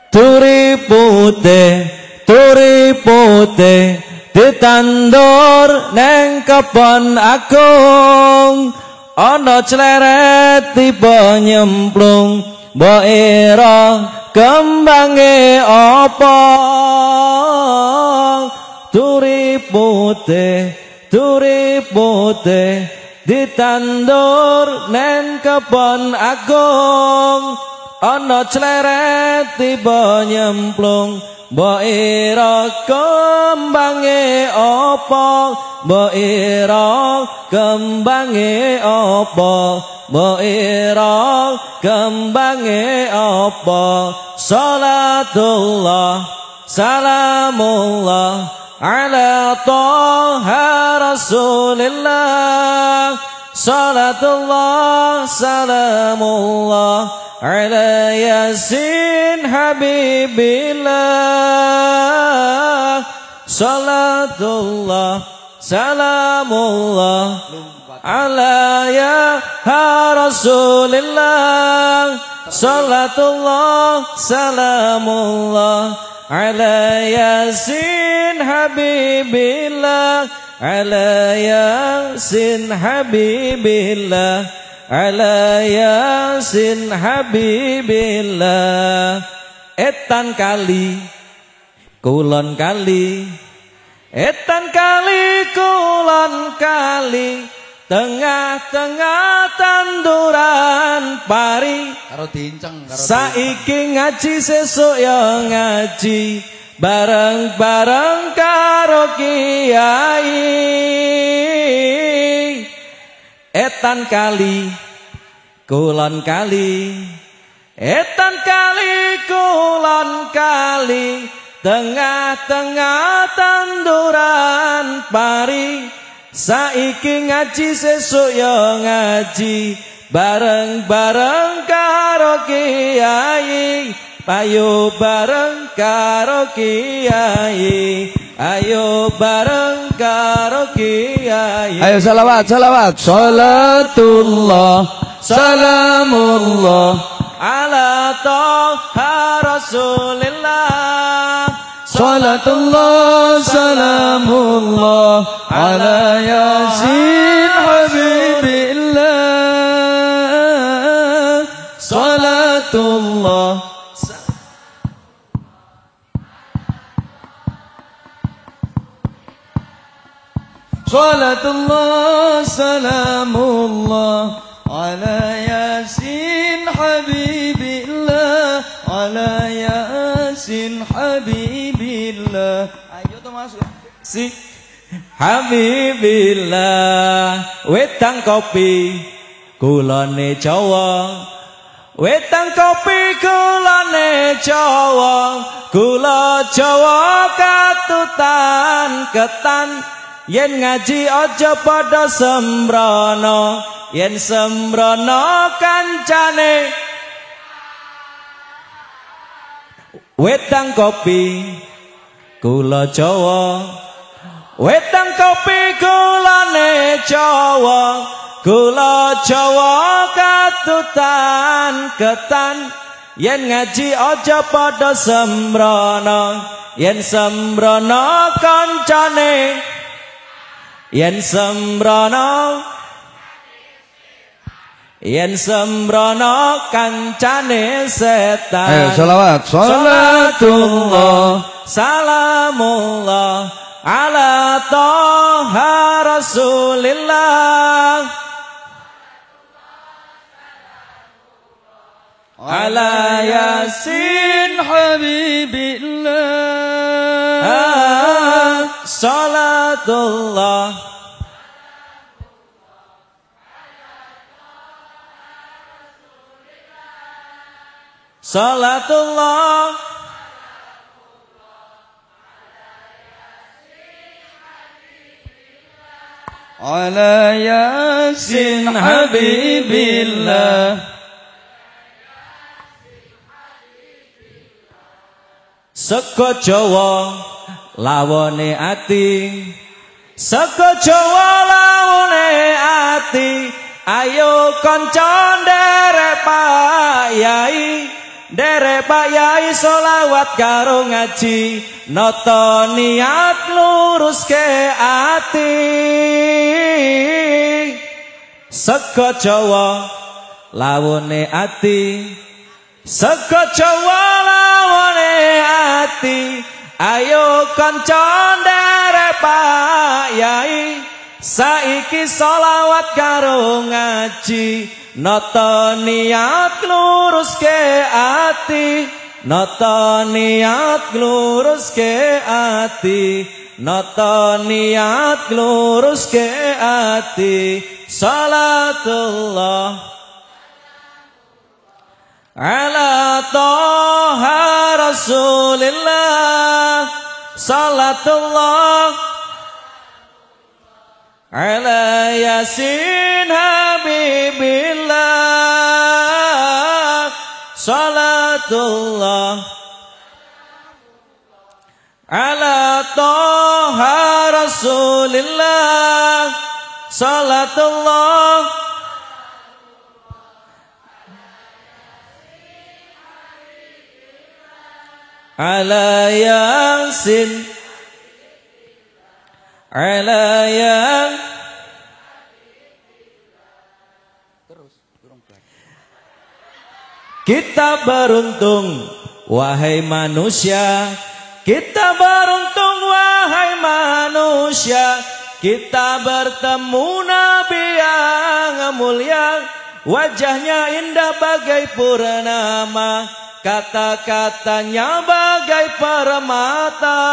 Turi putih, turi putih ditandur neng kebon agung ana cleret tiba nyemplung mbok ira kembange apa? Turi putih turi putih ditandur nen kebon agung. Ana cleret tiba nyemplung Mbok ira kembange apa? Mbok ira kembange apa? Mbok ira kembange apa? Salatullah salamullah ala taha rasulillah. Salatullah salamullah على ياسين حبيب الله صلاة الله سلام الله على يا رسول الله صلاة الله سلام الله على ياسين حبيب الله على ياسين حبيب الله ala yasin habibillah. Etan kali kulon kali. Etan kali kulon kali. Tengah-tengah tanduran pari. Karo diinceng karo saiki ngaji sesuk ya ngaji. Bareng-bareng karo kiai etan kali kulon kali. Etan kali kulon kali. Tengah-tengah tanduran pari. Saiki ngaji sesuk yo ngaji. Bareng-bareng karo kiai Ayo bareng karo kiai. Ayo bareng karo kiai. Ayo salawat salawat. Salatullah Salamullah. Ala toha Rasulillah. Salatullah Salamullah. Ala Yasin Habibillah Salatullah salamullah. Ala yasin habibillah. Ala yasin habibillah. Ayo to masuk si. Habibillah. Wetang kopi kulane Jawa. Wetang kopi kulane Jawa. Gula Jawa katutan ketan yen ngaji aja padha sembrono yen sembrono kancane. Wetang kopi kula Jawa. Wetang kopi kulane Jawa. Kula Jawa katutan ketan. Yen ngaji aja padha sembrono yen sembrono kancane yen sembrono yen sembrono kancane setan. Ayo selawat salatullah salamullah ala toha rasulillah. Ala yasin salatullah Salatullah. Ala yasin habibillah. Seko Jawa lawone ati Seko Jawa lawone ati Ayo kanca nderek Pak Yai. Dere Pak Yai solawat karo ngaji Noto niat lurus ke ati. Sego Jawa lawone ati Sego Jawa lawone ati Ayo kanca dere Pak Yai Saiki solawat karo ngaji. Nata niat ke ati. Nata niat ke ati. Nata niat ke ati. Salatullah. Ala toha Rasulillah. Salatullah Ala Yasin Habibillah Salatullah. Ala Toha Rasulillah Salatullah. Ala Yasin ala yang Kita beruntung wahai manusia. Kita beruntung wahai manusia. Kita bertemu Nabi yang mulia. Wajahnya indah bagai purnama. Kata-katanya bagai permata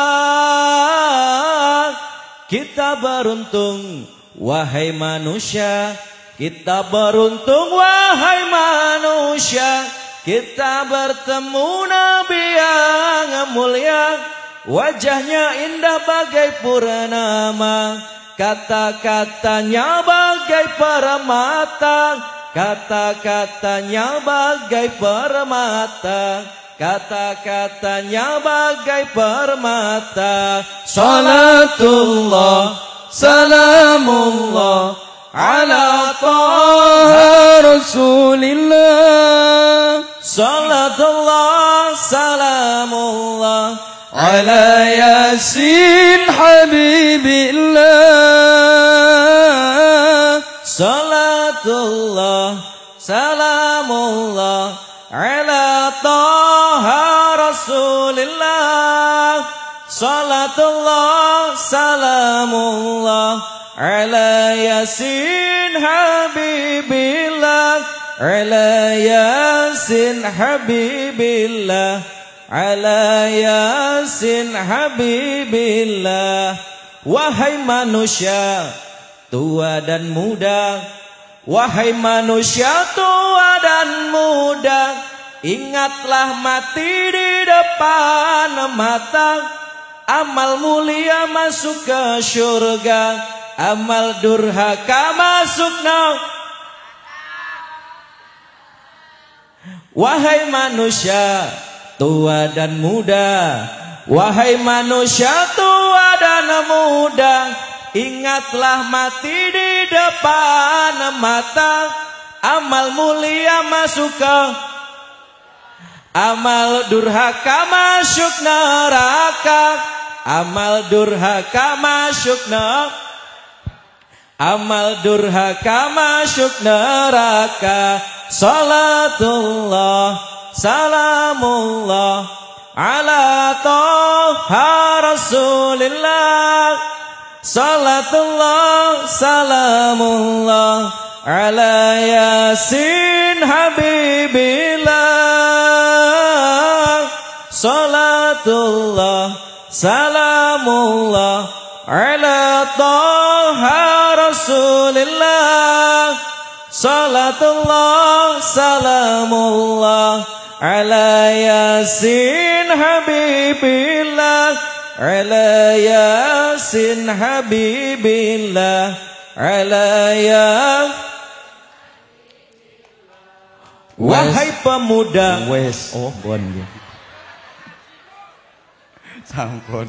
kita beruntung wahai manusia. Kita beruntung wahai manusia. Kita bertemu Nabi yang mulia. Wajahnya indah bagai purnama. Kata-katanya bagai permata. Kata-katanya bagai permata Kata-katanya bagai permata. Salatullah Salamullah Ala taha Rasulillah. Salatullah Salamullah Ala Yasin Habibillah Yasin Habibillah Ala Yasin Habibillah Ala Yasin Habibillah. Wahai manusia tua dan muda Wahai manusia tua dan muda Ingatlah mati di depan mata Amal mulia masuk ke surga Amal durhaka masuk neraka Wahai manusia tua dan muda. Wahai manusia tua dan muda. Ingatlah mati di depan mata. Amal mulia masuk ke Amal durhaka masuk neraka. Amal durhaka masuk neraka Amal durhaka masuk neraka. Salatullah Salamullah. Ala toha Rasulillah. Salatullah Salamullah Ala Yasin Habibillah Salatullah Salamullah Ala toha Rasulillah Salatullah Salamullah Ala Yasin Habibillah Ala Yasin Habibillah Ala ya Wahai pemuda Wes. Oh bon Sampun.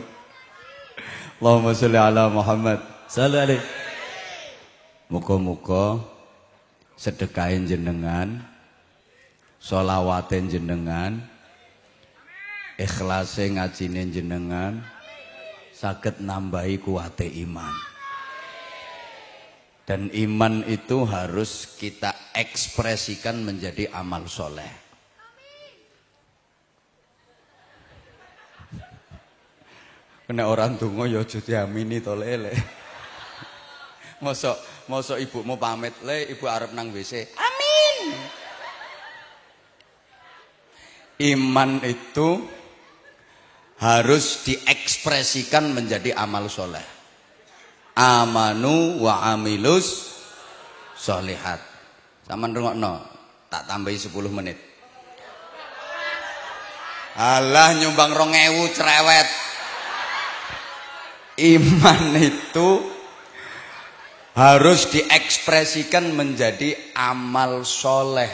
Allahumma sholli ala Muhammad. Salam alaikum Muga-muga sedekahin jenengan, solawatin jenengan, ikhlase ngajine jenengan saged nambahi kuwate iman. Dan iman itu harus kita ekspresikan menjadi amal soleh. Kena orang tunggu ya aja diamini to lele. Mosok mosok ibumu pamit le ibu arep nang WC. Amin. Iman itu harus diekspresikan menjadi amal soleh. Amanu wa amilus solihat. Sama rungokno, tak tambahi 10 menit. Alah nyumbang rong ewu cerewet. Iman itu harus diekspresikan menjadi amal soleh.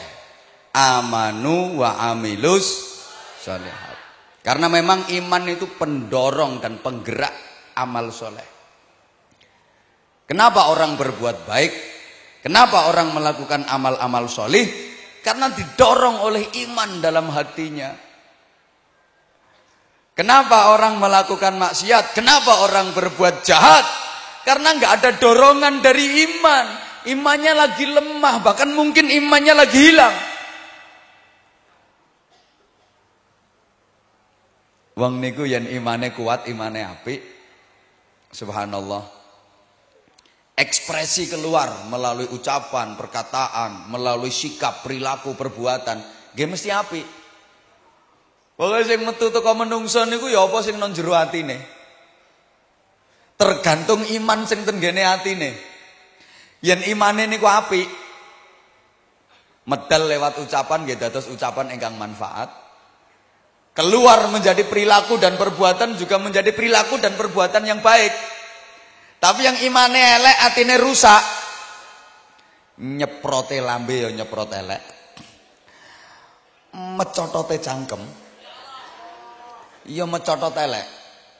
Amanu wa amilus solihat. Karena memang iman itu pendorong dan penggerak amal soleh. Kenapa orang berbuat baik? Kenapa orang melakukan amal-amal soleh? Karena didorong oleh iman dalam hatinya. Kenapa orang melakukan maksiat? Kenapa orang berbuat jahat? Karena nggak ada dorongan dari iman. Imannya lagi lemah, bahkan mungkin imannya lagi hilang. Wong niku yen imane kuat, imane apik. Subhanallah. Ekspresi keluar melalui ucapan, perkataan, melalui sikap, perilaku, perbuatan, nggih mesti apik. Pokoke sing metu teko menungso niku ya apa sing nang jero atine. Tergantung iman sing tenggene atine. Yen imane niku apik, medal lewat ucapan nggih dados ucapan ingkang manfaat. Keluar menjadi perilaku dan perbuatan juga menjadi perilaku dan perbuatan yang baik. Tapi yang imane elek, atine rusak. Nyeprote lambe ya nyeprot elek. Mecotote cangkem. Ya mecotot elek.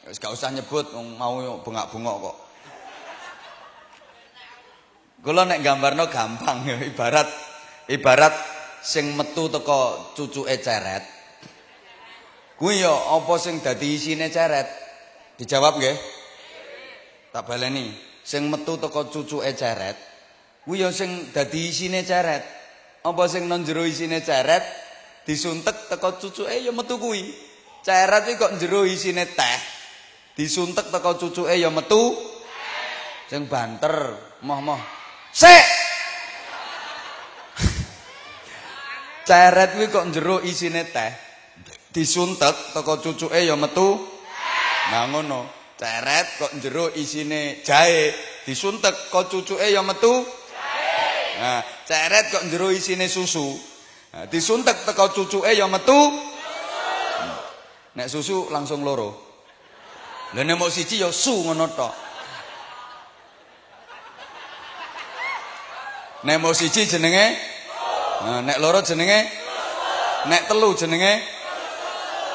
Wis gak usah nyebut mau bengak-bengok kok. Kula nek gambarno gampang ya ibarat ibarat sing metu teko cucuke ceret. Kuwi ya apa sing dadi isine ceret? Dijawab nggih. Tak baleni. Sing metu teko cucuke ceret, kuwi ya sing dadi isine ceret. Apa sing nang jero isine ceret disuntek teko cucuke ya metu kuwi. Ceret iki kok jero isine teh. Disuntek teko cucuke ya metu. Sing banter, moh-moh. Sik. Ceret kuwi kok jero isine teh. disuntek teko cucuke ya metu. Nah ngono. Ceret kok jero isine jahe, disuntek kok cucuke ya metu. Nah, ceret kok jero isine susu. Nah, disuntek teko cucuke ya metu. Nek susu langsung loro. Lah nek mau siji ya su ngono tok. Nek mau siji jenenge Nah, nek loro jenenge Nek telu jenenge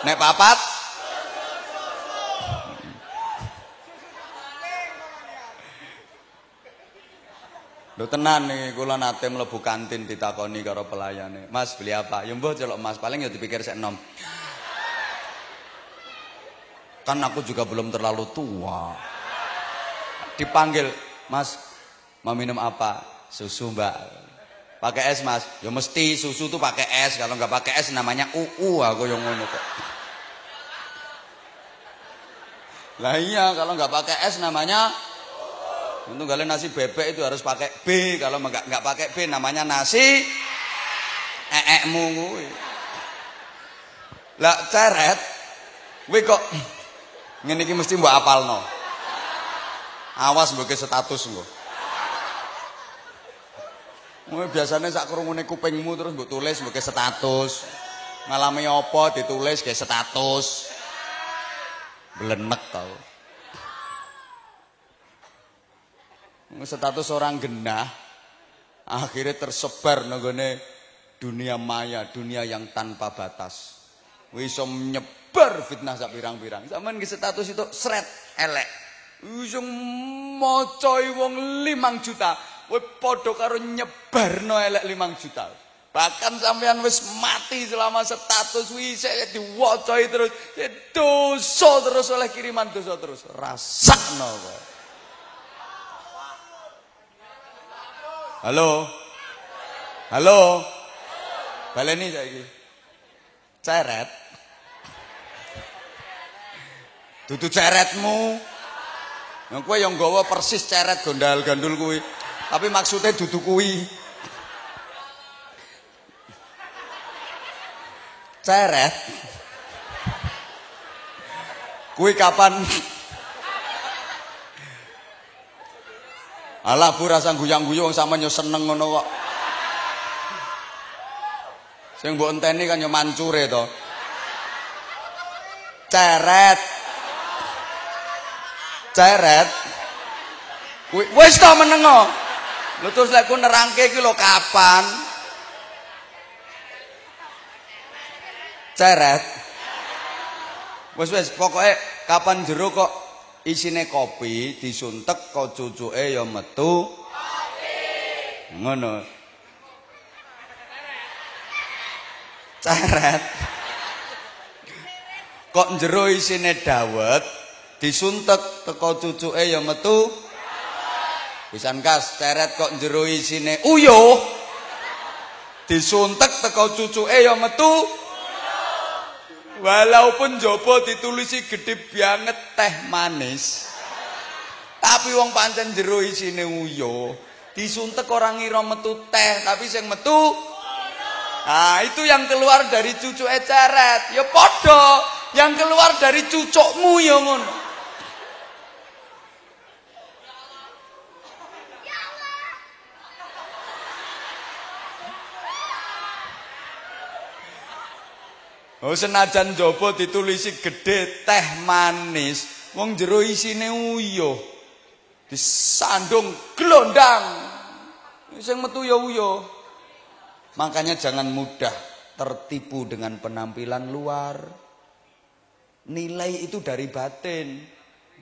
Nek papat Lho tenan nih, kula nate mlebu kantin ditakoni karo pelayane. Mas beli apa? Ya mbah celok Mas, paling ya dipikir sek enom. Kan aku juga belum terlalu tua. Dipanggil, Mas, Mau minum apa? Susu, Mbak. Pakai es, Mas. Ya mesti susu tuh pakai es. Kalau nggak pakai es namanya UU aku yang ngono kok. Lah iya, kalau nggak pakai es namanya untuk kalian nasi bebek itu harus pakai B. Kalau nggak nggak pakai B namanya nasi eekmu kuwi. Lah ceret, kowe kok ngene iki mesti mbok apalno. Awas mbok status engko. Kowe biasanya sak krungune kupingmu terus mbok tulis mbok status. Ngalami apa ditulis ke status. Blenek tau. Status orang genah akhirnya tersebar nenggone dunia maya, dunia yang tanpa batas. Wis nyebar fitnah sak pirang-pirang. Zaman ki status itu seret elek. Wis maca wong 5 juta. Kowe padha karo nyebarno elek 5 juta. Bahkan sampean wis mati selama status wis diwacai terus dosa terus oleh kiriman dosa terus. Rasakno kowe. Halo. Halo. Baleni saiki. Ceret. Dudu ceretmu. Yang kowe yang gawa persis ceret gondal gandul kuwi. Tapi maksudnya dudu kuwi. Ceret. Kuwi kapan Alah bu rasa guyang-guyu sama yo seneng ngono kok. Sing mbok enteni kan yo mancure to. Ceret. Ceret. Kuwi wis to menengo. Lho terus lek ku nerangke iki lho kapan? Ceret. Wis wis pokoke kapan jero kok isine kopi disuntek kok cucuke ya metu kopi. Ngono. Ceret. Kok jero isine dawet disuntek teko cucuke ya metu Pisan kas ceret kok jero isine uyuh disuntek teko cucuke ya metu Walaupun jopo ditulisi gede banget teh manis. Tapi wong pancen jero isine uyo. Disuntek orang ngira metu teh, tapi sing metu Nah, itu yang keluar dari cucu eceret. Ya podo, yang keluar dari cucukmu ya ngono. Oh senajan jopo ditulisi gede teh manis, wong jero isine uyuh. Disandung glondang. Sing metu ya uyuh. Makanya jangan mudah tertipu dengan penampilan luar. Nilai itu dari batin.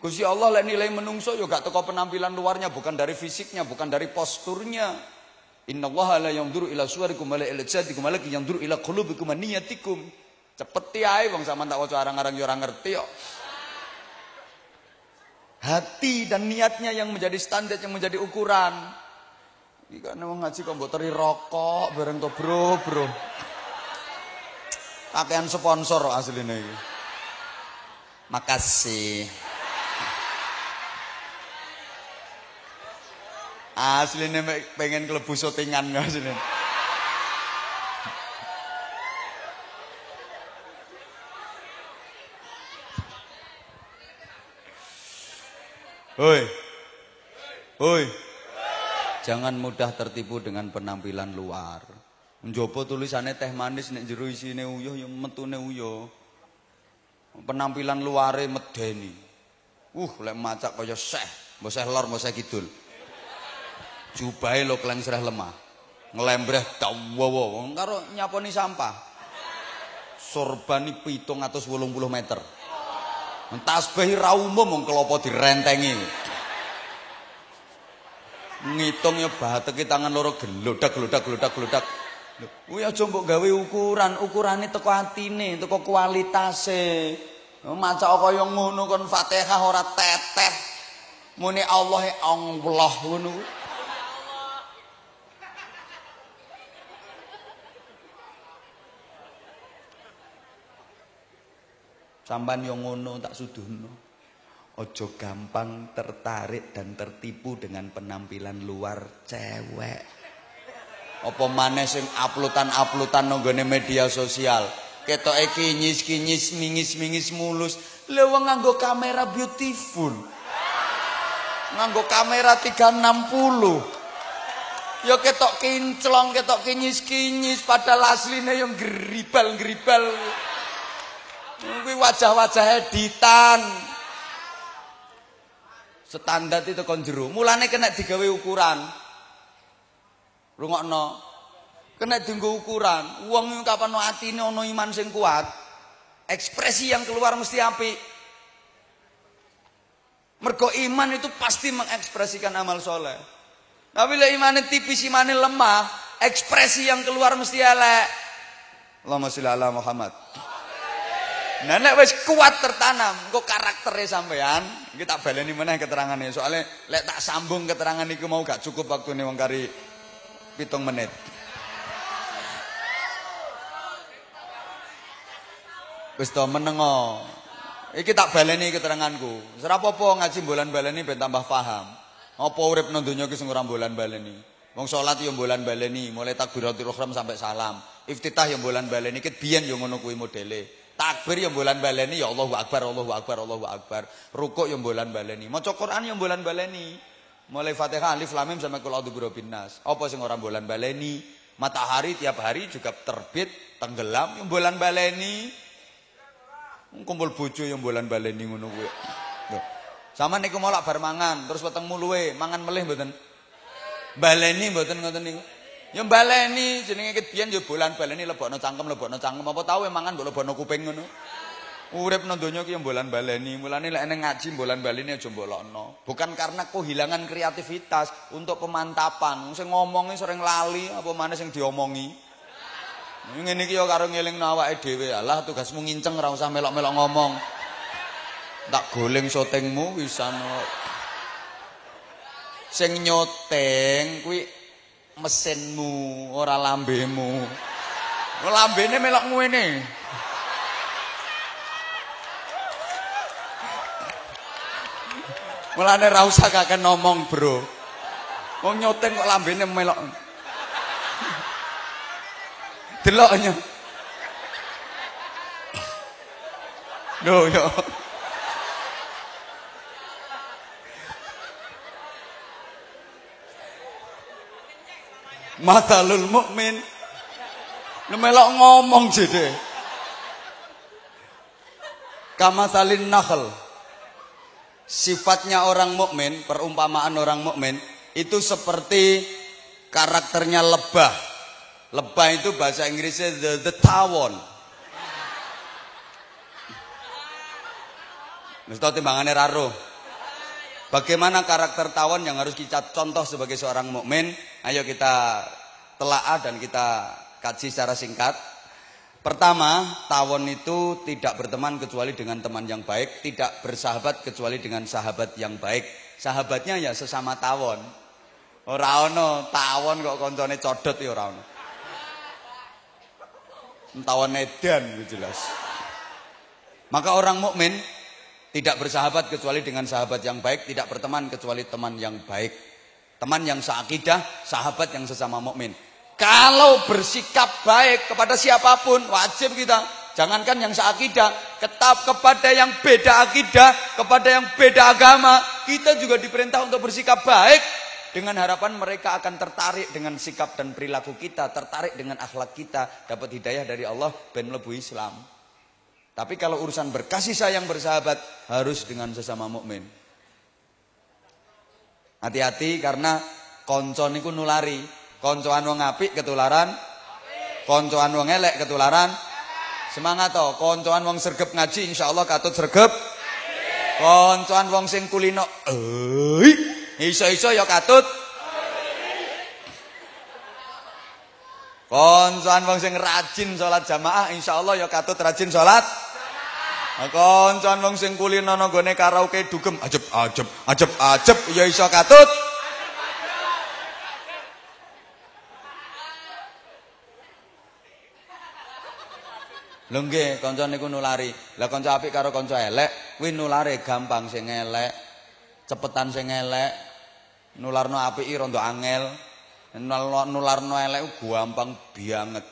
Gusti Allah lek nilai menungso ya gak teko penampilan luarnya, bukan dari fisiknya, bukan dari posturnya. Inna la yanzuru ila suwarikum wa la ila walakin yanzuru ila qulubikum. Cepet ae wong sampean tak waca arang-arang yo ora ngerti kok. Hati dan niatnya yang menjadi standar yang menjadi ukuran. Iki kan wong ngaji kok mbok teri rokok bareng to, Bro, Bro. Kakean sponsor asline iki. Makasih. Asline pengen kelebu syutingan asline. Hoi. Hoi. Jangan mudah tertipu dengan penampilan luar. Njopo tulisannya teh manis nek jero isine uyuh ya metune uyuh. Penampilan luare medeni. Uh, lek macak kaya seh, mbok seh lor, mbok seh kidul. Jubahe lo kleng sereh lemah. Ngelembreh dawa karo nyaponi sampah. Sorbani 780 meter. Tasbih ra umum wong kelopo direntengi. Ngitung ya bateke tangan loro gelodak gelodak gelodak gelodak. Kuwi aja mbok gawe ukuran, ukurane teko atine, teko kualitase. Maca kaya ngono kon Fatihah ora teteh. Muni Allah Allah ngono. Sampan yang ngono tak suduhno. Ojo gampang tertarik dan tertipu dengan penampilan luar cewek. Apa maneh sing uploadan-uploadan nonggone media sosial. Ketoke kinyis-kinyis mingis-mingis mulus. Wong nganggo kamera beautiful. Nganggo kamera 360. Ya ketok kinclong, ketok kinyis-kinyis padahal asline yang geribal-geribal. Kuwi wajah-wajah editan. Standar itu kon jero. Mulane kena digawe ukuran. Rungokno. Kena dienggo ukuran. Wong kapan no atine ana iman sing kuat, ekspresi yang keluar mesti apik. Mergo iman itu pasti mengekspresikan amal soleh. Tapi lah imannya tipis, imannya lemah, ekspresi yang keluar mesti elek. Allahumma sholli ala Muhammad. Nah nek wis kuat tertanam kok karakternya sampean, iki tak baleni meneh keterangane. Soale lek tak sambung keterangan iku mau gak cukup waktune wong kari pitung menit. Wis to menengo. Iki tak baleni keteranganku. Apa-apa ngaji bulan baleni ben tambah paham. Apa urip nang donya iki sing ora bulan baleni. Wong salat yo bulan baleni, mulai takbiratul ihram sampai salam. Iftitah yo bulan baleni, ket biyen yo ngono kuwi modele. Takbir yang bulan baleni ya Allahu Akbar, Allahu Akbar, Allahu Akbar. Rukuk yang bulan baleni. Maca Quran yang bulan baleni. Mulai Fatihah alif lam mim sampai kul a'udzu birabbil nas. Apa sing orang bulan baleni? Matahari tiap hari juga terbit, tenggelam yang bulan baleni. Kumpul bojo yang bulan baleni ngono. Sama niku molak bar mangan, terus weteng muluwe, mangan melih mboten? Baleni mboten ngoten niku. Ya baleni jenenge ket biyen ya bolan baleni lebokno cangkem lebokno cangkem apa tau mangan mbok lebokno kuping ngono. Urip nang donya ki ya bolan baleni. Mulane lek ning ngaji bolan baleni aja mbolokno. Bukan karena kehilangan kreativitas untuk pemantapan. Sing ngomongi sering lali apa mana sing diomongi. Ngene iki ya karo ngelingno awake dhewe. Alah tugasmu nginceng ora usah melok-melok ngomong. Tak goling syutingmu wisan. Sing nyoteng kuwi mesinmu, ora lambemu. Lambene melok ngene. Mulane ra usah kakek ngomong, Bro. Wong nyoteng kok lambene melok. Deloknya. Lho yo. Matalul mukmin. Nemelok ngomong jede. Kama salin nakhl. Sifatnya orang mukmin, perumpamaan orang mukmin itu seperti karakternya lebah. Lebah itu bahasa Inggrisnya the, the tawon. Mesti timbangannya raro. Bagaimana karakter tawon yang harus kita contoh sebagai seorang mukmin? Ayo kita telaah dan kita kaji secara singkat. Pertama, tawon itu tidak berteman kecuali dengan teman yang baik, tidak bersahabat kecuali dengan sahabat yang baik. Sahabatnya ya sesama tawon. Ora ono tawon kok koncone codot ya ora ono. Tawon edan jelas. Maka orang mukmin tidak bersahabat kecuali dengan sahabat yang baik, tidak berteman kecuali teman yang baik. Teman yang seakidah, sahabat yang sesama mukmin. Kalau bersikap baik kepada siapa pun, wajib kita. Jangankan yang seakidah, ketap kepada yang beda akidah, kepada yang beda agama, kita juga diperintah untuk bersikap baik dengan harapan mereka akan tertarik dengan sikap dan perilaku kita, tertarik dengan akhlak kita, dapat hidayah dari Allah dan melebu Islam. Tapi kalau urusan berkasih sayang bersahabat harus dengan sesama mukmin. Hati-hati karena konco niku nulari. Koncoan wong apik ketularan. Koncoan wong elek ketularan. Semangat to, koncoan wong sergep ngaji insyaallah katut sergep. Koncoan wong sing kulino eh iso-iso ya katut. Koncoan wong sing rajin salat jamaah insyaallah ya katut rajin salat. Kancan wong sing kulino nang gone karaoke dugem ajeb ajeb ajeb ajeb ya iso katut. Lho nggih, kanca niku nulari. Lah kanca apik karo kanca elek, kuwi nulare gampang sing elek. Cepetan sing elek. Nularno apiki rada angel. Nularno elek gampang banget.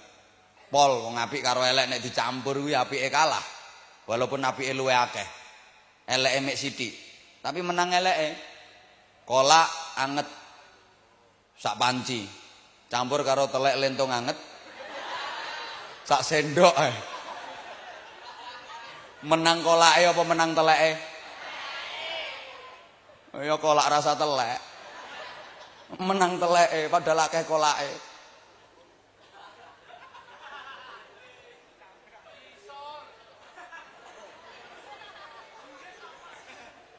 Pol wong apik karo elek nek dicampur kuwi apike kalah. Walaupun apike luwe akeh. Eleke mek sithik. Tapi menang eleke. Kolak anget sak panci. Campur karo telek lentong anget. Sak sendok eh. Menang kolake apa menang teleke? Ya kolak rasa telek. Menang teleke padahal akeh kolake.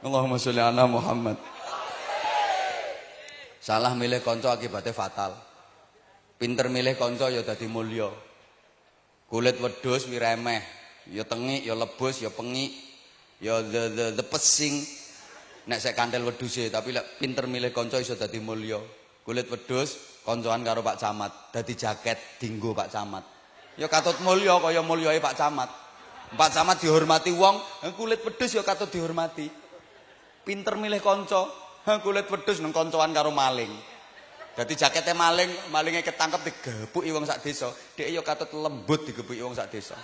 Allahumma sholli ala Muhammad. Salah milih kanca akibatnya fatal. Pinter milih kanca ya dadi mulya. Kulit wedhus wiremeh. ya tengik, ya lebus, ya pengik, ya the the the pesing. Nek saya kantel wedhuse tapi lek pinter milih kanca iso dadi mulya. Kulit wedhus koncoan karo Pak Camat, dadi jaket dinggo Pak Camat. Ya katut mulya kaya mulyae Pak Camat. Pak Camat dihormati wong, kulit wedhus ya katut dihormati. Pinter milih kanca, kulit wedhus nang koncoan karo maling. Dadi jakete maling, malinge ketangkep digebuki wong sak desa. Dhek ya katut lembut digebuki wong sak desa.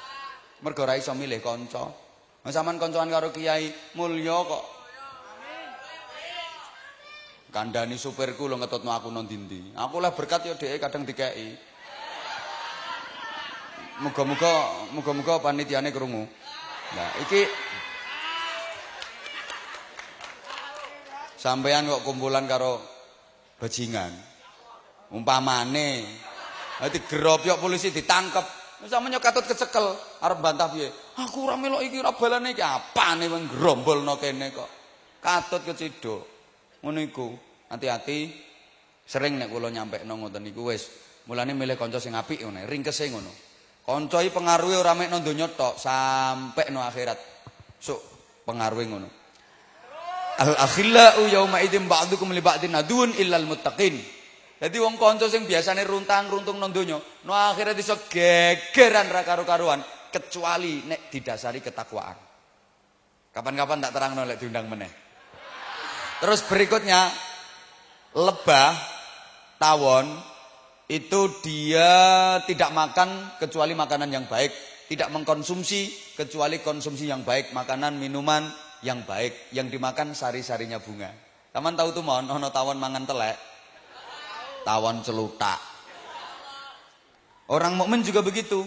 mergo ora iso milih kanca. Nah, sampean kancan karo kiai mulya kok. Kandhani supirku lho ngetutno aku nang ndi Aku lah berkat ya dhek kadang dikeki. Muga-muga muga-muga panitiane krungu. Nah, iki Sampean kok kumpulan karo bajingan. Umpamane, dadi gerobyok polisi ditangkep. Sampeyan katut kecekel arep bantah piye? Aku ora melok iki ora balane iki apane wong grombolno kene kok. Katut keciduk. Ngono iku. Hati-hati sering nek kula nyampekno ngoten niku wis mulane milih kanca sing apik ngene, ringkese ngono. Kanca iki pengaruhe ora mek nang donya tok, sampe no akhirat. Sok ngono. Al akhillau yauma idzin ba'dukum li ba'din adun illal muttaqin. Jadi wong kanca sing biasane runtang-runtung nang donya, no akhire iso gegeran ra karo-karuan kecuali nek didasari ketakwaan. Kapan-kapan tak terang lek diundang meneh. Terus berikutnya lebah tawon itu dia tidak makan kecuali makanan yang baik, tidak mengkonsumsi kecuali konsumsi yang baik, makanan minuman yang baik, yang dimakan sari-sarinya bunga. Taman tahu tuh mon, ono tawon mangan telek, tawon celutak. Orang mukmin juga begitu.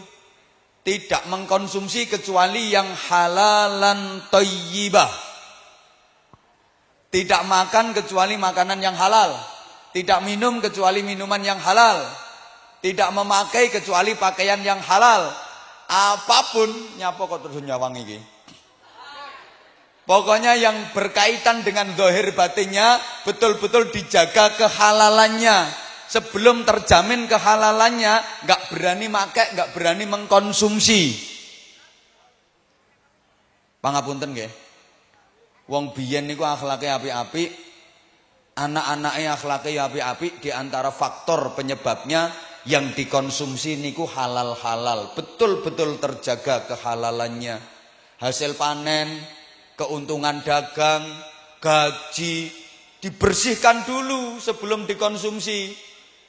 Tidak mengkonsumsi kecuali yang halalan thayyibah. Tidak makan kecuali makanan yang halal. Tidak minum kecuali minuman yang halal. Tidak memakai kecuali pakaian yang halal. Apa pun nyapa kok terus nyawang iki. Pokoknya yang berkaitan dengan zahir batinnya betul-betul dijaga kehalalannya sebelum terjamin kehalalannya nggak berani make, nggak berani mengkonsumsi. Pangapunten nggih. Wong biyen niku akhlake api-api, anak-anake akhlake api-api di antara faktor penyebabnya yang dikonsumsi niku halal-halal, betul-betul terjaga kehalalannya. Hasil panen, keuntungan dagang, gaji dibersihkan dulu sebelum dikonsumsi.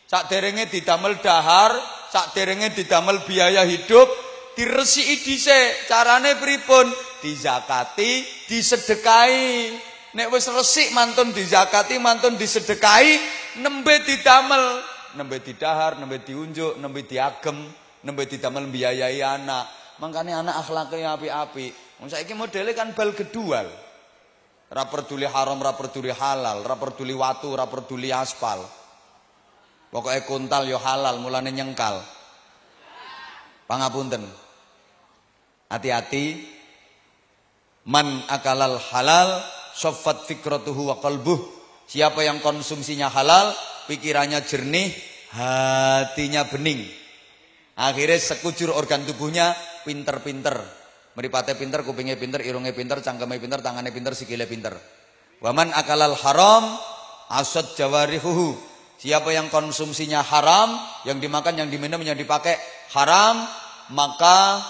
Sak derenge didamel dahar, sak derenge didamel biaya hidup, diresiki dhisik. Carane pripun? Dizakati, disedekahi. Nek wis resik mantun dizakati, mantun disedekahi, nembe didamel, nembe didahar, nembe diunjuk, nembe diagem, nembe didamel biayai anak. Makanya anak akhlaknya api-api. Wong saiki modele kan bal gedual. Ra peduli haram, ra peduli halal, ra peduli watu, ra peduli aspal. Pokoknya kuntal yo halal, mulane nyengkal. Pangapunten. Hati-hati. Man akalal halal, sofat fikratuhu wa qalbuh. Siapa yang konsumsinya halal, pikirannya jernih, hatinya bening. Akhirnya sekujur organ tubuhnya pinter-pinter. Meripate pinter, kupingnya pinter, irungnya pinter, cangkemnya pinter, tangannya pinter, sikilnya pinter. Waman akalal haram, asad jawarihuhu. Siapa yang konsumsinya haram, yang dimakan, yang diminum, yang dipakai haram, maka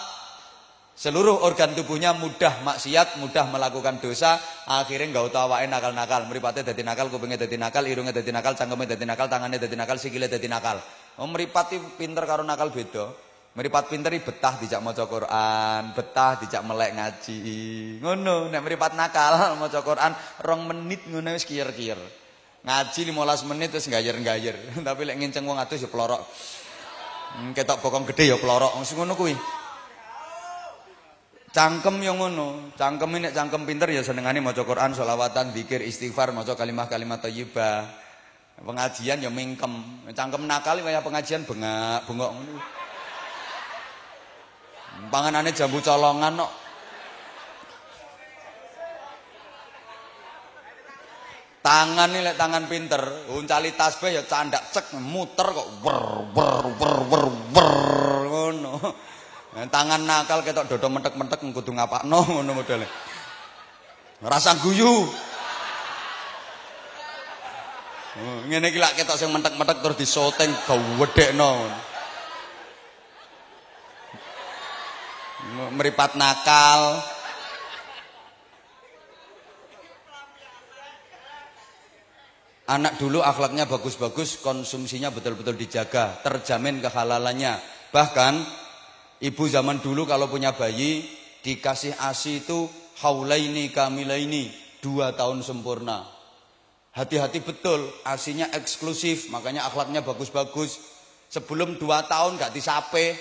Seluruh organ tubuhnya mudah maksiat, mudah melakukan dosa, akhirnya nggak tahu awake nakal-nakal. Mripate dadi nakal, kupingnya dadi nakal, irungnya dadi nakal, cangkeme dadi nakal, tangannya dadi nakal, sikile dadi nakal. Oh, mripat pinter karo nakal beda. Meripat pinter betah dijak maca Quran, betah dijak melek ngaji. Ngono, nek meripat nakal maca Quran rong menit ngono wis kiyer-kiyer. Ngaji 15 menit wis gayer-gayer. Tapi lek nginceng wong atus ya plorok. Hmm, ketok bokong gede ya plorok. Wis ngono kuwi. Cangkem yang ngono, cangkem ini cangkem pinter ya senengane maca Quran, sholawatan, zikir, istighfar, maca kalimat-kalimat thayyibah. Pengajian ya mingkem. Cangkem nakal kaya pengajian bengak, bengok ngono. Panganane jambu colongan kok. Tangan ini lek tangan pinter, uncali tasbih ya candak cek muter kok wer wer wer wer wer ngono. Tangan nakal ketok dodo mentek-mentek kudu ngapakno ngono modele. Rasa guyu. Oh, ngene iki lak ketok sing mentek-mentek terus disoteng gawedekno. Meripat nakal. Anak dulu akhlaknya bagus-bagus, konsumsinya betul-betul dijaga, terjamin kehalalannya. Bahkan Ibu zaman dulu kalau punya bayi dikasih ASI itu haulaini kamilaini, dua tahun sempurna. Hati-hati betul, ASInya eksklusif, makanya akhlaknya bagus-bagus. Sebelum dua tahun gak disape,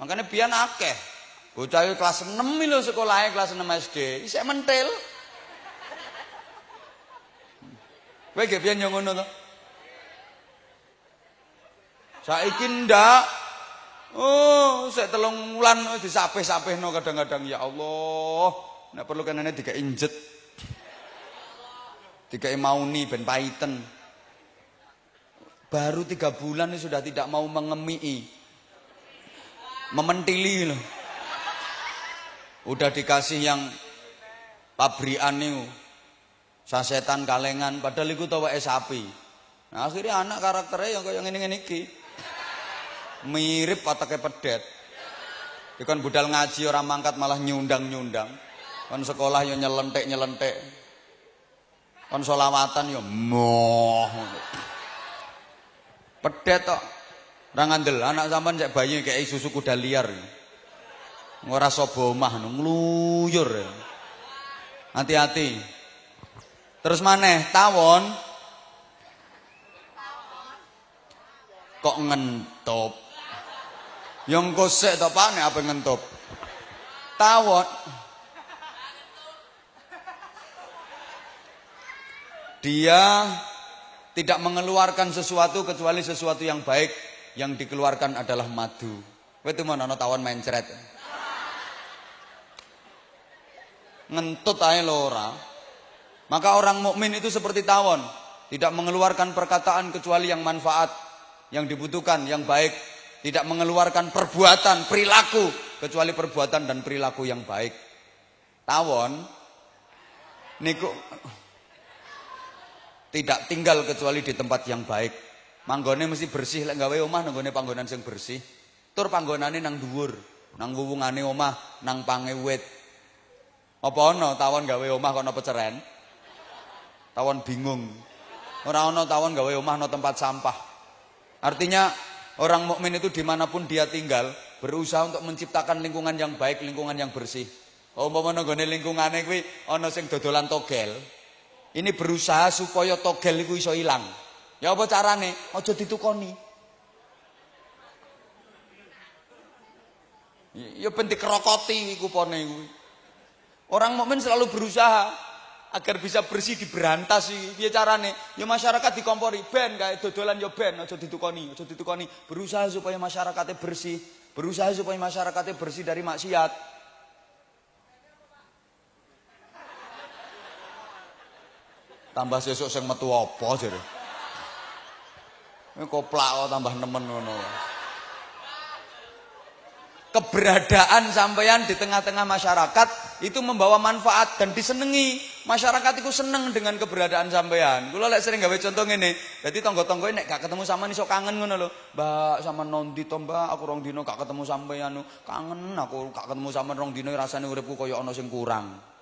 makanya biar akeh. Bocah kelas 6 lho sekolahnya kelas 6 SD, isek mentil. Kowe ge pian yo ngono to? Saiki ndak Oh, saya telung wulan disapih-sapihno kadang-kadang ya Allah. Nek perlu kanane tiga injet. Tiga mauni ben paiten. Baru tiga bulan ini sudah tidak mau mengemii. Mementili loh. Udah dikasih yang pabrikan. Sasetan kalengan padahal iku tawa sapi. Nah, akhirnya anak karakternya yang kayak ngene-ngene iki mirip patake pedet. Dikon budal ngaji orang mangkat malah nyundang-nyundang. Kon sekolah yo nyelentek-nyelentek. Kon solawatan yo moh. Pedet tok. Ora ngandel anak sampean cek bayi kayak susu kuda liar. Ora sapa omah ngluyur. Hati-hati. Terus maneh tawon kok ngentop yang kosek tak panik apa ngentop. Tawon. Dia tidak mengeluarkan sesuatu kecuali sesuatu yang baik yang dikeluarkan adalah madu. Itu mana tawon mencret. Ngentut aja lora. Maka orang mukmin itu seperti tawon, tidak mengeluarkan perkataan kecuali yang manfaat, yang dibutuhkan, yang baik, tidak mengeluarkan perbuatan, perilaku kecuali perbuatan dan perilaku yang baik. Tawon niku tidak tinggal kecuali di tempat yang baik. Manggone mesti bersih lek gawe omah nanggone panggonan sing bersih. Tur panggonane nang dhuwur, nang wuwungane omah, nang pange wit. Apa ana tawon gawe omah kok ana peceren? Tawon bingung. Ora ana tawon gawe omah ana tempat sampah. Artinya Orang mukmin itu di mana pun dia tinggal berusaha untuk menciptakan lingkungan yang baik, lingkungan yang bersih. Oh, umpama nggone lingkungane kuwi ana sing dodolan togel. Ini berusaha supaya togel iku iso ilang. Ya apa carane? Aja ditukoni. Ya ben dikrokoti kupone kuwi. Orang mukmin selalu berusaha agar bisa bersih diberantas sih. Piye carane? Ya masyarakat dikompori ben kayak dodolan ya ben aja ditukoni aja ditukoni. Berusaha supaya masyarakatnya bersih berusaha supaya masyarakatnya bersih dari maksiat. Tambah sesuk sing metu apa jare koplak kok tambah nemen ngono keberadaan sampeyan di tengah-tengah masyarakat itu membawa manfaat dan disenengi. Masyarakat itu seneng dengan keberadaan sampeyan. Kula lek sering gawe contoh ngene. Dadi tangga-tangga nek gak ketemu sama iso kangen ngono lho. Mbak sama nondi to Mbak, aku rong dino gak ketemu sampeyan. Kangen aku gak ketemu sama rong dino rasane uripku kaya ana sing kurang.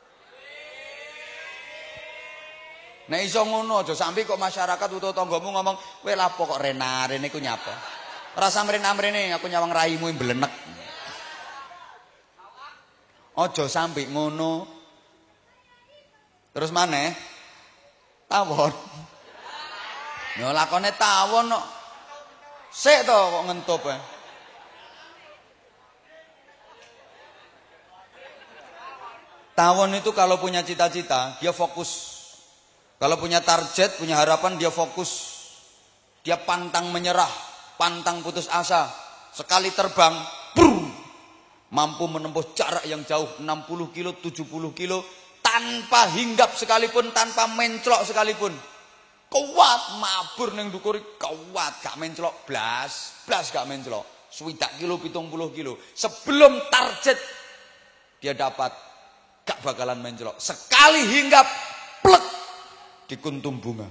Nek iso ngono aja sampe kok masyarakat utawa tanggamu ngomong, "Kowe lapo kok rena, rene ku nyapa?" Rasa mrene-mrene aku nyawang raimu mblenek. Aja sampe ngono. Terus maneh? Tawon. Ya lakone tawon kok. Sik to kok ngentup. Tawon itu kalau punya cita-cita, dia fokus. Kalau punya target, punya harapan, dia fokus. Dia pantang menyerah, pantang putus asa. Sekali terbang, mampu menempuh jarak yang jauh 60 kilo, 70 kilo tanpa hinggap sekalipun, tanpa menclok sekalipun. Kuat mabur neng dukuri kuat gak menclok blas, blas gak menclok. Swidak kilo, pitung puluh kilo. Sebelum target dia dapat gak bakalan menclok. Sekali hinggap plek di kuntum bunga.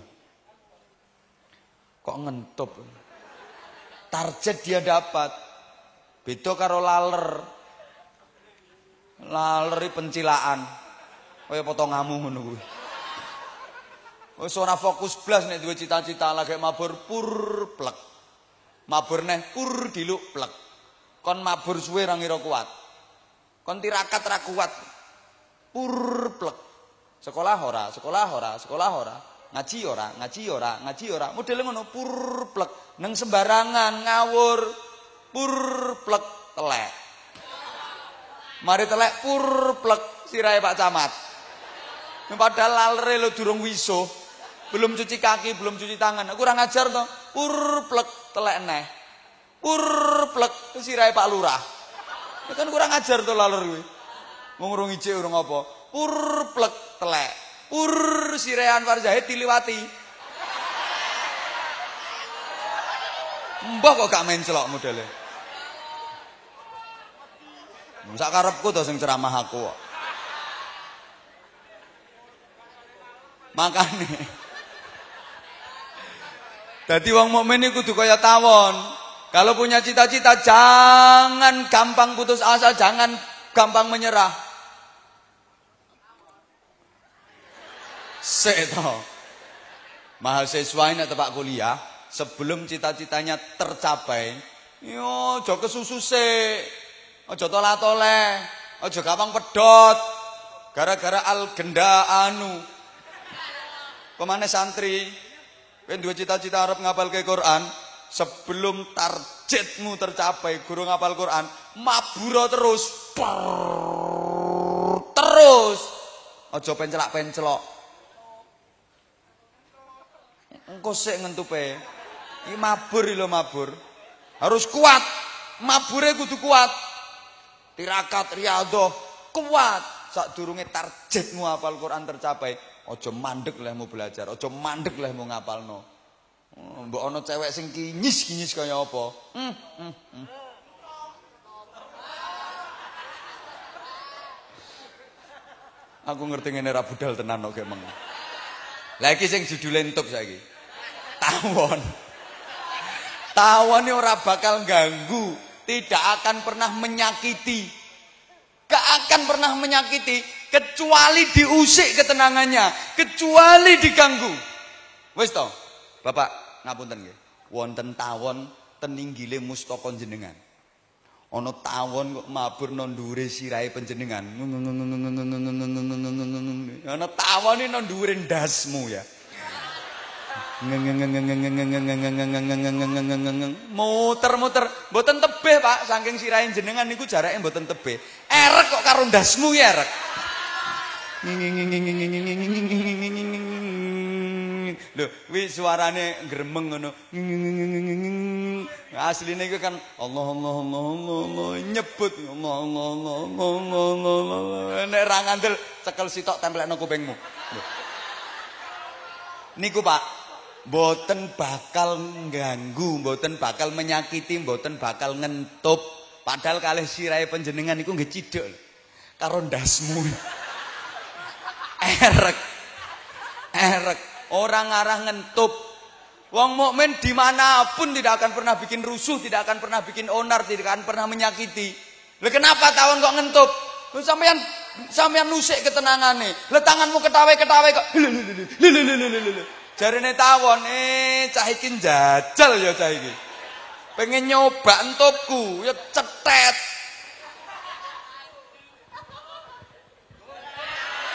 Kok ngentup? Target dia dapat. Beda karo laler. Laleri pencilaan. Kaya potongamu ngono kuwi. Wis fokus blas nek duwe cita-cita lagi mabur pur plek. Mabur neh pur diluk plek. Kon mabur suwe ra ngira kuat. Kon tirakat ra kuat. Pur plek. Sekolah ora, sekolah ora, sekolah ora. Ngaji ora, ngaji ora, ngaji ora. Modele ngono pur plek. Neng sembarangan ngawur. Pur plek telek. Mari telek pur plek sirahe Pak Camat. Padahal lalere lo durung wiso. Belum cuci kaki, belum cuci tangan. Kurang ajar to. Pur plek telek neh. Pur plek sirahe Pak Lurah. Ya kan kurang ajar to laler kuwi. Wong urung ijik urung apa. Pur plek telek. Pur sirahe Anwar Zahid diliwati. Mbah kok gak mencelok modele. Sak karepku to sing ceramah aku kok. Makane. Dadi wong mukmin iku kudu kaya tawon. Kalau punya cita-cita jangan gampang putus asa, jangan gampang menyerah. Sik to. Mahasiswa ini tempat kuliah sebelum cita-citanya tercapai, yo aja kesusu sik. Aja tolah-toleh, aja gampang pedot. Gara-gara al-genda anu. Pemane santri, kowe duwe cita-cita arep ngapalke Quran, sebelum targetmu tercapai guru ngapal Quran, maburo terus. Terus. Aja pencelak-pencelok. Engko sik ngentupe. Iki mabur lho mabur. Harus kuat. Mabure kudu kuat. Tirakat riyadhah kuat. Sadurunge targetmu hafal Quran tercapai, aja mandek lehmu belajar, aja mandek lehmu ngapalno. Mbok ana cewek sing kinyis-kinyis kaya apa? Hmm, hmm, hmm. Aku ngerti ngene ra budal tenan kok gemeng. Lah iki sing judule entuk saiki. Tawon. Tawon ini ora bakal ganggu, tidak akan pernah menyakiti. Gak akan pernah menyakiti kecuali diusik ketenangannya, kecuali diganggu. Wis to? Bapak ngapunten nggih. Wonten tawon teninggile mustaka jenengan. Ana tawon kok mabur nang dhuwure sirahe panjenengan. Ana tawon nang dhuwure ndasmu ya. Muter-muter, mboten tebih, Pak, saking sirahe jenengan niku jarake mboten tebih. Erek kok karo ndasmu ya, erek. Lho, kuwi suarane gremeng ngono. Asline iku kan Allah Allah Allah Allah, nyebut Allah Allah Allah. Nek ra ngandel cekel sitok tempelekno kupingmu. Niku Pak, mboten bakal ganggu, mboten bakal menyakiti, mboten bakal ngentup Padahal kalih sirahe panjenengan iku nggih ciduk karo ndasmu. Erek. Erek. Orang arah ngentup. Wong mukmin di mana pun tidak akan pernah bikin rusuh, tidak akan pernah bikin onar, tidak akan pernah menyakiti. Lah kenapa tahun kok ngentup? Lu sampean sampean nusik ketenangane. Lah tanganmu ketawe-ketawe kok. Jarene tawon eh cah iki jajal ya cah iki. Pengen nyoba entupku, ya cetet.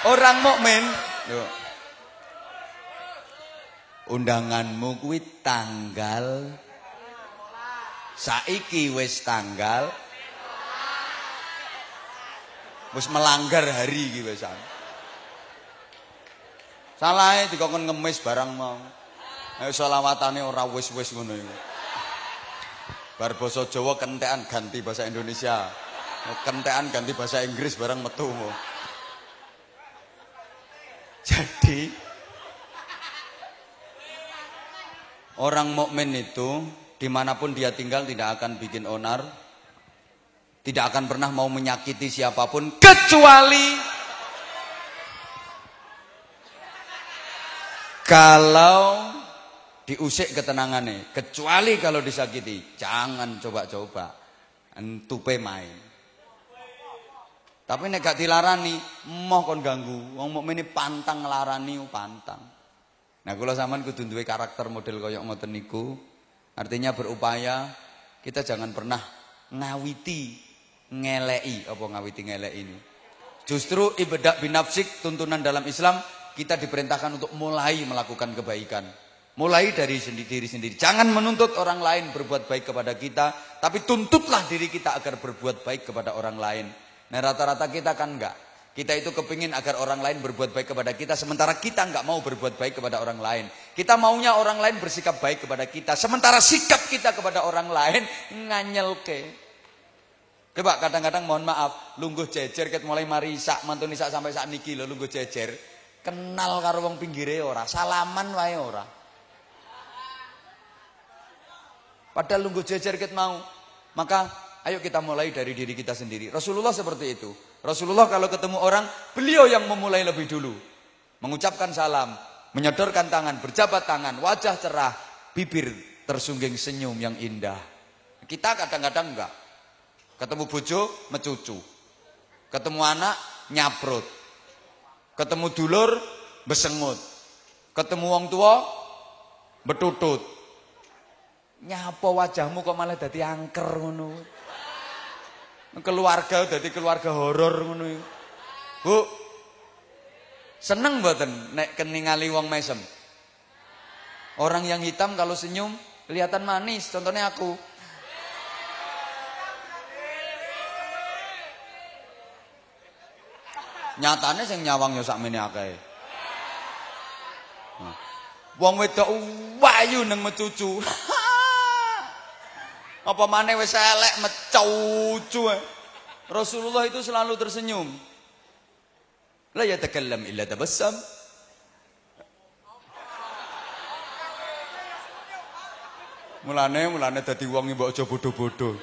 Orang mukmin. Undanganmu kuwi tanggal saiki wis tanggal wis melanggar hari iki wis. Salahe dikongkon ngemis barang mau. Ayo selawatane ora wis-wis ngono iku. Bar basa Jawa kentekan ganti bahasa Indonesia. Kentekan ganti bahasa Inggris barang metu. Jadi Orang mukmin itu di mana pun dia tinggal tidak akan bikin onar, tidak akan pernah mau menyakiti siapa pun kecuali kalau diusik ketenangannya. Kecuali kalau disakiti, jangan coba-coba entupe main. Tapi nek gak dilarani, moh kon ganggu. Wong ini pantang nglarani pantang. Nah, kalau zaman kudu duwe karakter model koyok ngoten niku, artinya berupaya kita jangan pernah ngawiti ngelei apa ngawiti ngelei ini. Justru ibadah binafsik tuntunan dalam Islam kita diperintahkan untuk mulai melakukan kebaikan. Mulai dari sendiri diri sendiri. Jangan menuntut orang lain berbuat baik kepada kita, tapi tuntutlah diri kita agar berbuat baik kepada orang lain. Nah rata-rata kita kan enggak. Kita itu kepingin agar orang lain berbuat baik kepada kita, sementara kita nggak mau berbuat baik kepada orang lain. Kita maunya orang lain bersikap baik kepada kita, sementara sikap kita kepada orang lain nganyelke. Coba kadang-kadang mohon maaf, lungguh jejer ket mulai mari sak mantun sak sampai sak niki lho lungguh jejer. Kenal karo wong pinggire ora, salaman wae ora. Padahal lungguh jejer ket mau. Maka ayo kita mulai dari diri kita sendiri. Rasulullah seperti itu. Rasulullah kalau ketemu orang, beliau yang memulai lebih dulu. Mengucapkan salam, menyodorkan tangan, berjabat tangan, wajah cerah, bibir tersungging senyum yang indah. Kita kadang-kadang enggak. Ketemu bojo, mecucu. Ketemu anak, nyaprut. Ketemu dulur, besengut. Ketemu wong tua, betutut. Nyapa wajahmu kok malah dadi angker ngono keluarga dadi keluarga horor ngono. Bu. Seneng mboten nek keningali wong mesem? Orang yang hitam kalau senyum kelihatan manis, contohnya aku. Nyatane sing nyawang ya sakmene akeh. Wong wedok wayu nang mecucu. Apa mana wis elek mecucu. Rasulullah itu selalu tersenyum. La yatakallam illa tabassam. Mulane mulane dadi wong mbok aja bodoh-bodoh.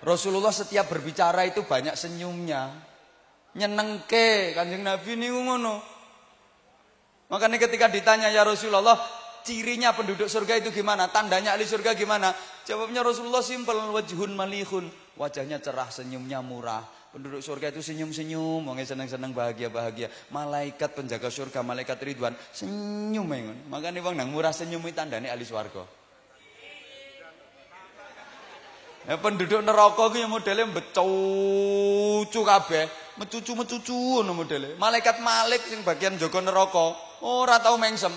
Rasulullah setiap berbicara itu banyak senyumnya. Nyenengke Kanjeng Nabi niku ngono. Makanya ketika ditanya ya Rasulullah, cirinya penduduk surga itu gimana? Tandanya ahli surga gimana? Jawabnya Rasulullah simpel, wajhun malihun. Wajahnya cerah, senyumnya murah. Penduduk surga itu senyum-senyum, mau senang-senang bahagia-bahagia. Malaikat penjaga surga, malaikat ridwan, senyum mengon. Makanya bang nang murah senyum itu tandanya ahli surga. Ya, penduduk neraka itu yang modelnya becucu kabeh, mecucu-mecucu ngono modelnya. Malaikat Malik yang bagian jaga neraka, ora tau mengsem.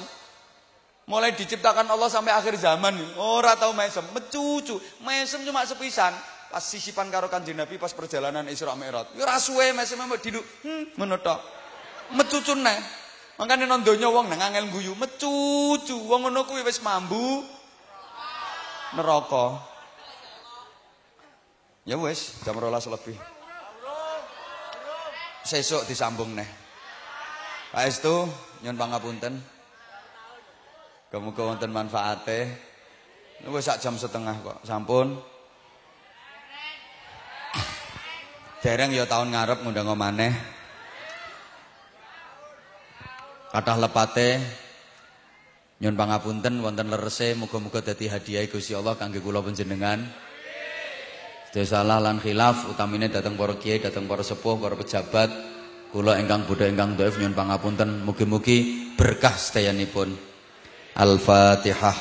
Mulai diciptakan Allah sampai akhir zaman. Ora tau mesem, mecucu. Mesem cuma sepisan. Pas sisipan karo Kanjeng Nabi pas perjalanan Isra Mi'raj. Ya ora suwe mesem mbok diduk. Hmm, ngono tok. Mecucune. Makane nang donya wong nang angel guyu mecucu. Wong ngono kuwi wis mambu neraka. Ya wis, jam 12 lebih. Sesuk disambung neh. Pak Estu, nyun pangapunten. Kemuka wonten manfaate. Wis sak jam setengah kok. Sampun. Dereng ya tahun ngarep ngundang maneh. Kathah lepate nyun pangapunten wonten lerese muga-muga dadi hadiah Gusti Allah kangge kula panjenengan. Sedaya salah lan khilaf utamine dateng para kiai, dateng para sepuh, para pejabat, kula ingkang bodho ingkang dhaif nyun pangapunten mugi-mugi berkah sedayanipun. Al-Fatihah.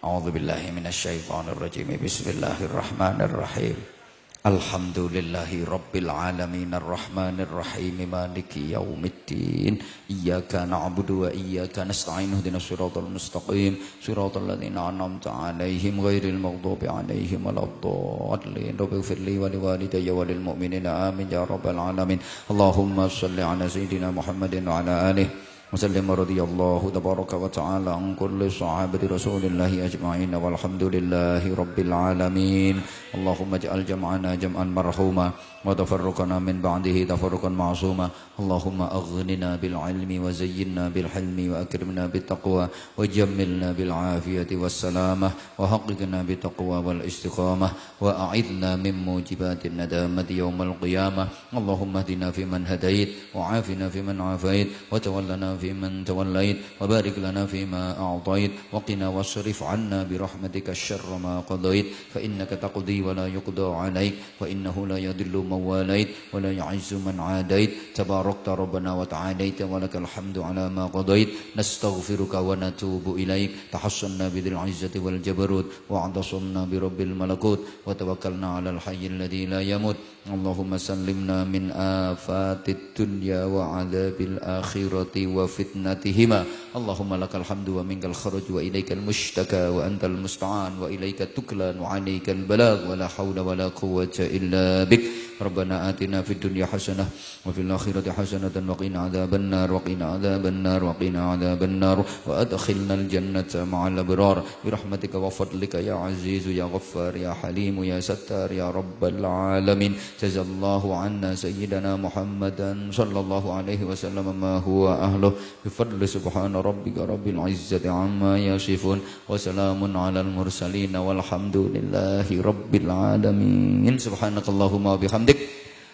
A'udzubillahi minasyaitonirrajim. Bismillahirrahmanirrahim. الحمد لله رب العالمين الرحمن الرحيم مالك يوم الدين إياك نعبد وإياك نستعين اهدنا الصراط المستقيم صراط الذين أنعمت عليهم غير المغضوب عليهم ولا الضالين. رب اغفر لي ولوالدي وللمؤمنين آمين يا رب العالمين. اللهم صل على سيدنا محمد وعلى آله. وسلم رضي الله تبارك وتعالى عن كل صحابة رسول الله أجمعين والحمد لله رب العالمين. اللهم اجعل جمعنا جمعا مرحوما. وتفرقنا من بعده تفرقا معصوما. اللهم أغننا بالعلم وزينا بالحلم وأكرمنا بالتقوى وجملنا بالعافية والسلامة وحققنا بالتقوى والاستقامة وأعذنا من موجبات الندامة يوم القيامة. اللهم اهدنا فيمن هديت وعافنا فيمن عافيت وتولنا فيمن توليت وبارك لنا فيما أعطيت وقنا واصرف عنا برحمتك الشر ما قضيت. فإنك تقضي ولا يقضى عليك وإنه لا يضل من واليت ولا يعز من عاديت. تباركت ربنا وتعاليت ولك الحمد على ما قضيت. نستغفرك ونتوب إليك. تحصنا بذي العزة والجبروت واعتصمنا برب الملكوت. وتوكلنا على الحي الذي لا يموت. اللهم سلمنا من آفات الدنيا وعذاب الآخرة وفتنتهما. اللهم لك الحمد ومنك الخرج وإليك المشتكى وأنت المستعان وإليك التكلان وعليك البلاغ ولا حول ولا قوة إلا بك. ربنا آتنا في الدنيا حسنة وفي الآخرة حسنة وقنا عذاب النار وقنا عذاب النار وقنا عذاب النار. وأدخلنا الجنة مع الأبرار. برحمتك وفضلك يا عزيز يا غفار يا حليم يا ستار يا رب العالمين. جزا الله عنا سيدنا محمدا صلى الله عليه وسلم ما هو أهله. بفضل سبحان ربك رب العزة عما يصفون وسلام على المرسلين والحمد لله رب العالمين. سبحانك اللهم وبحمدك.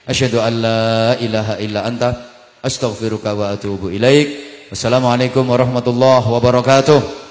أشهد أن لا إله إلا أنت. أستغفرك وأتوب إليك. السلام عليكم ورحمة الله وبركاته.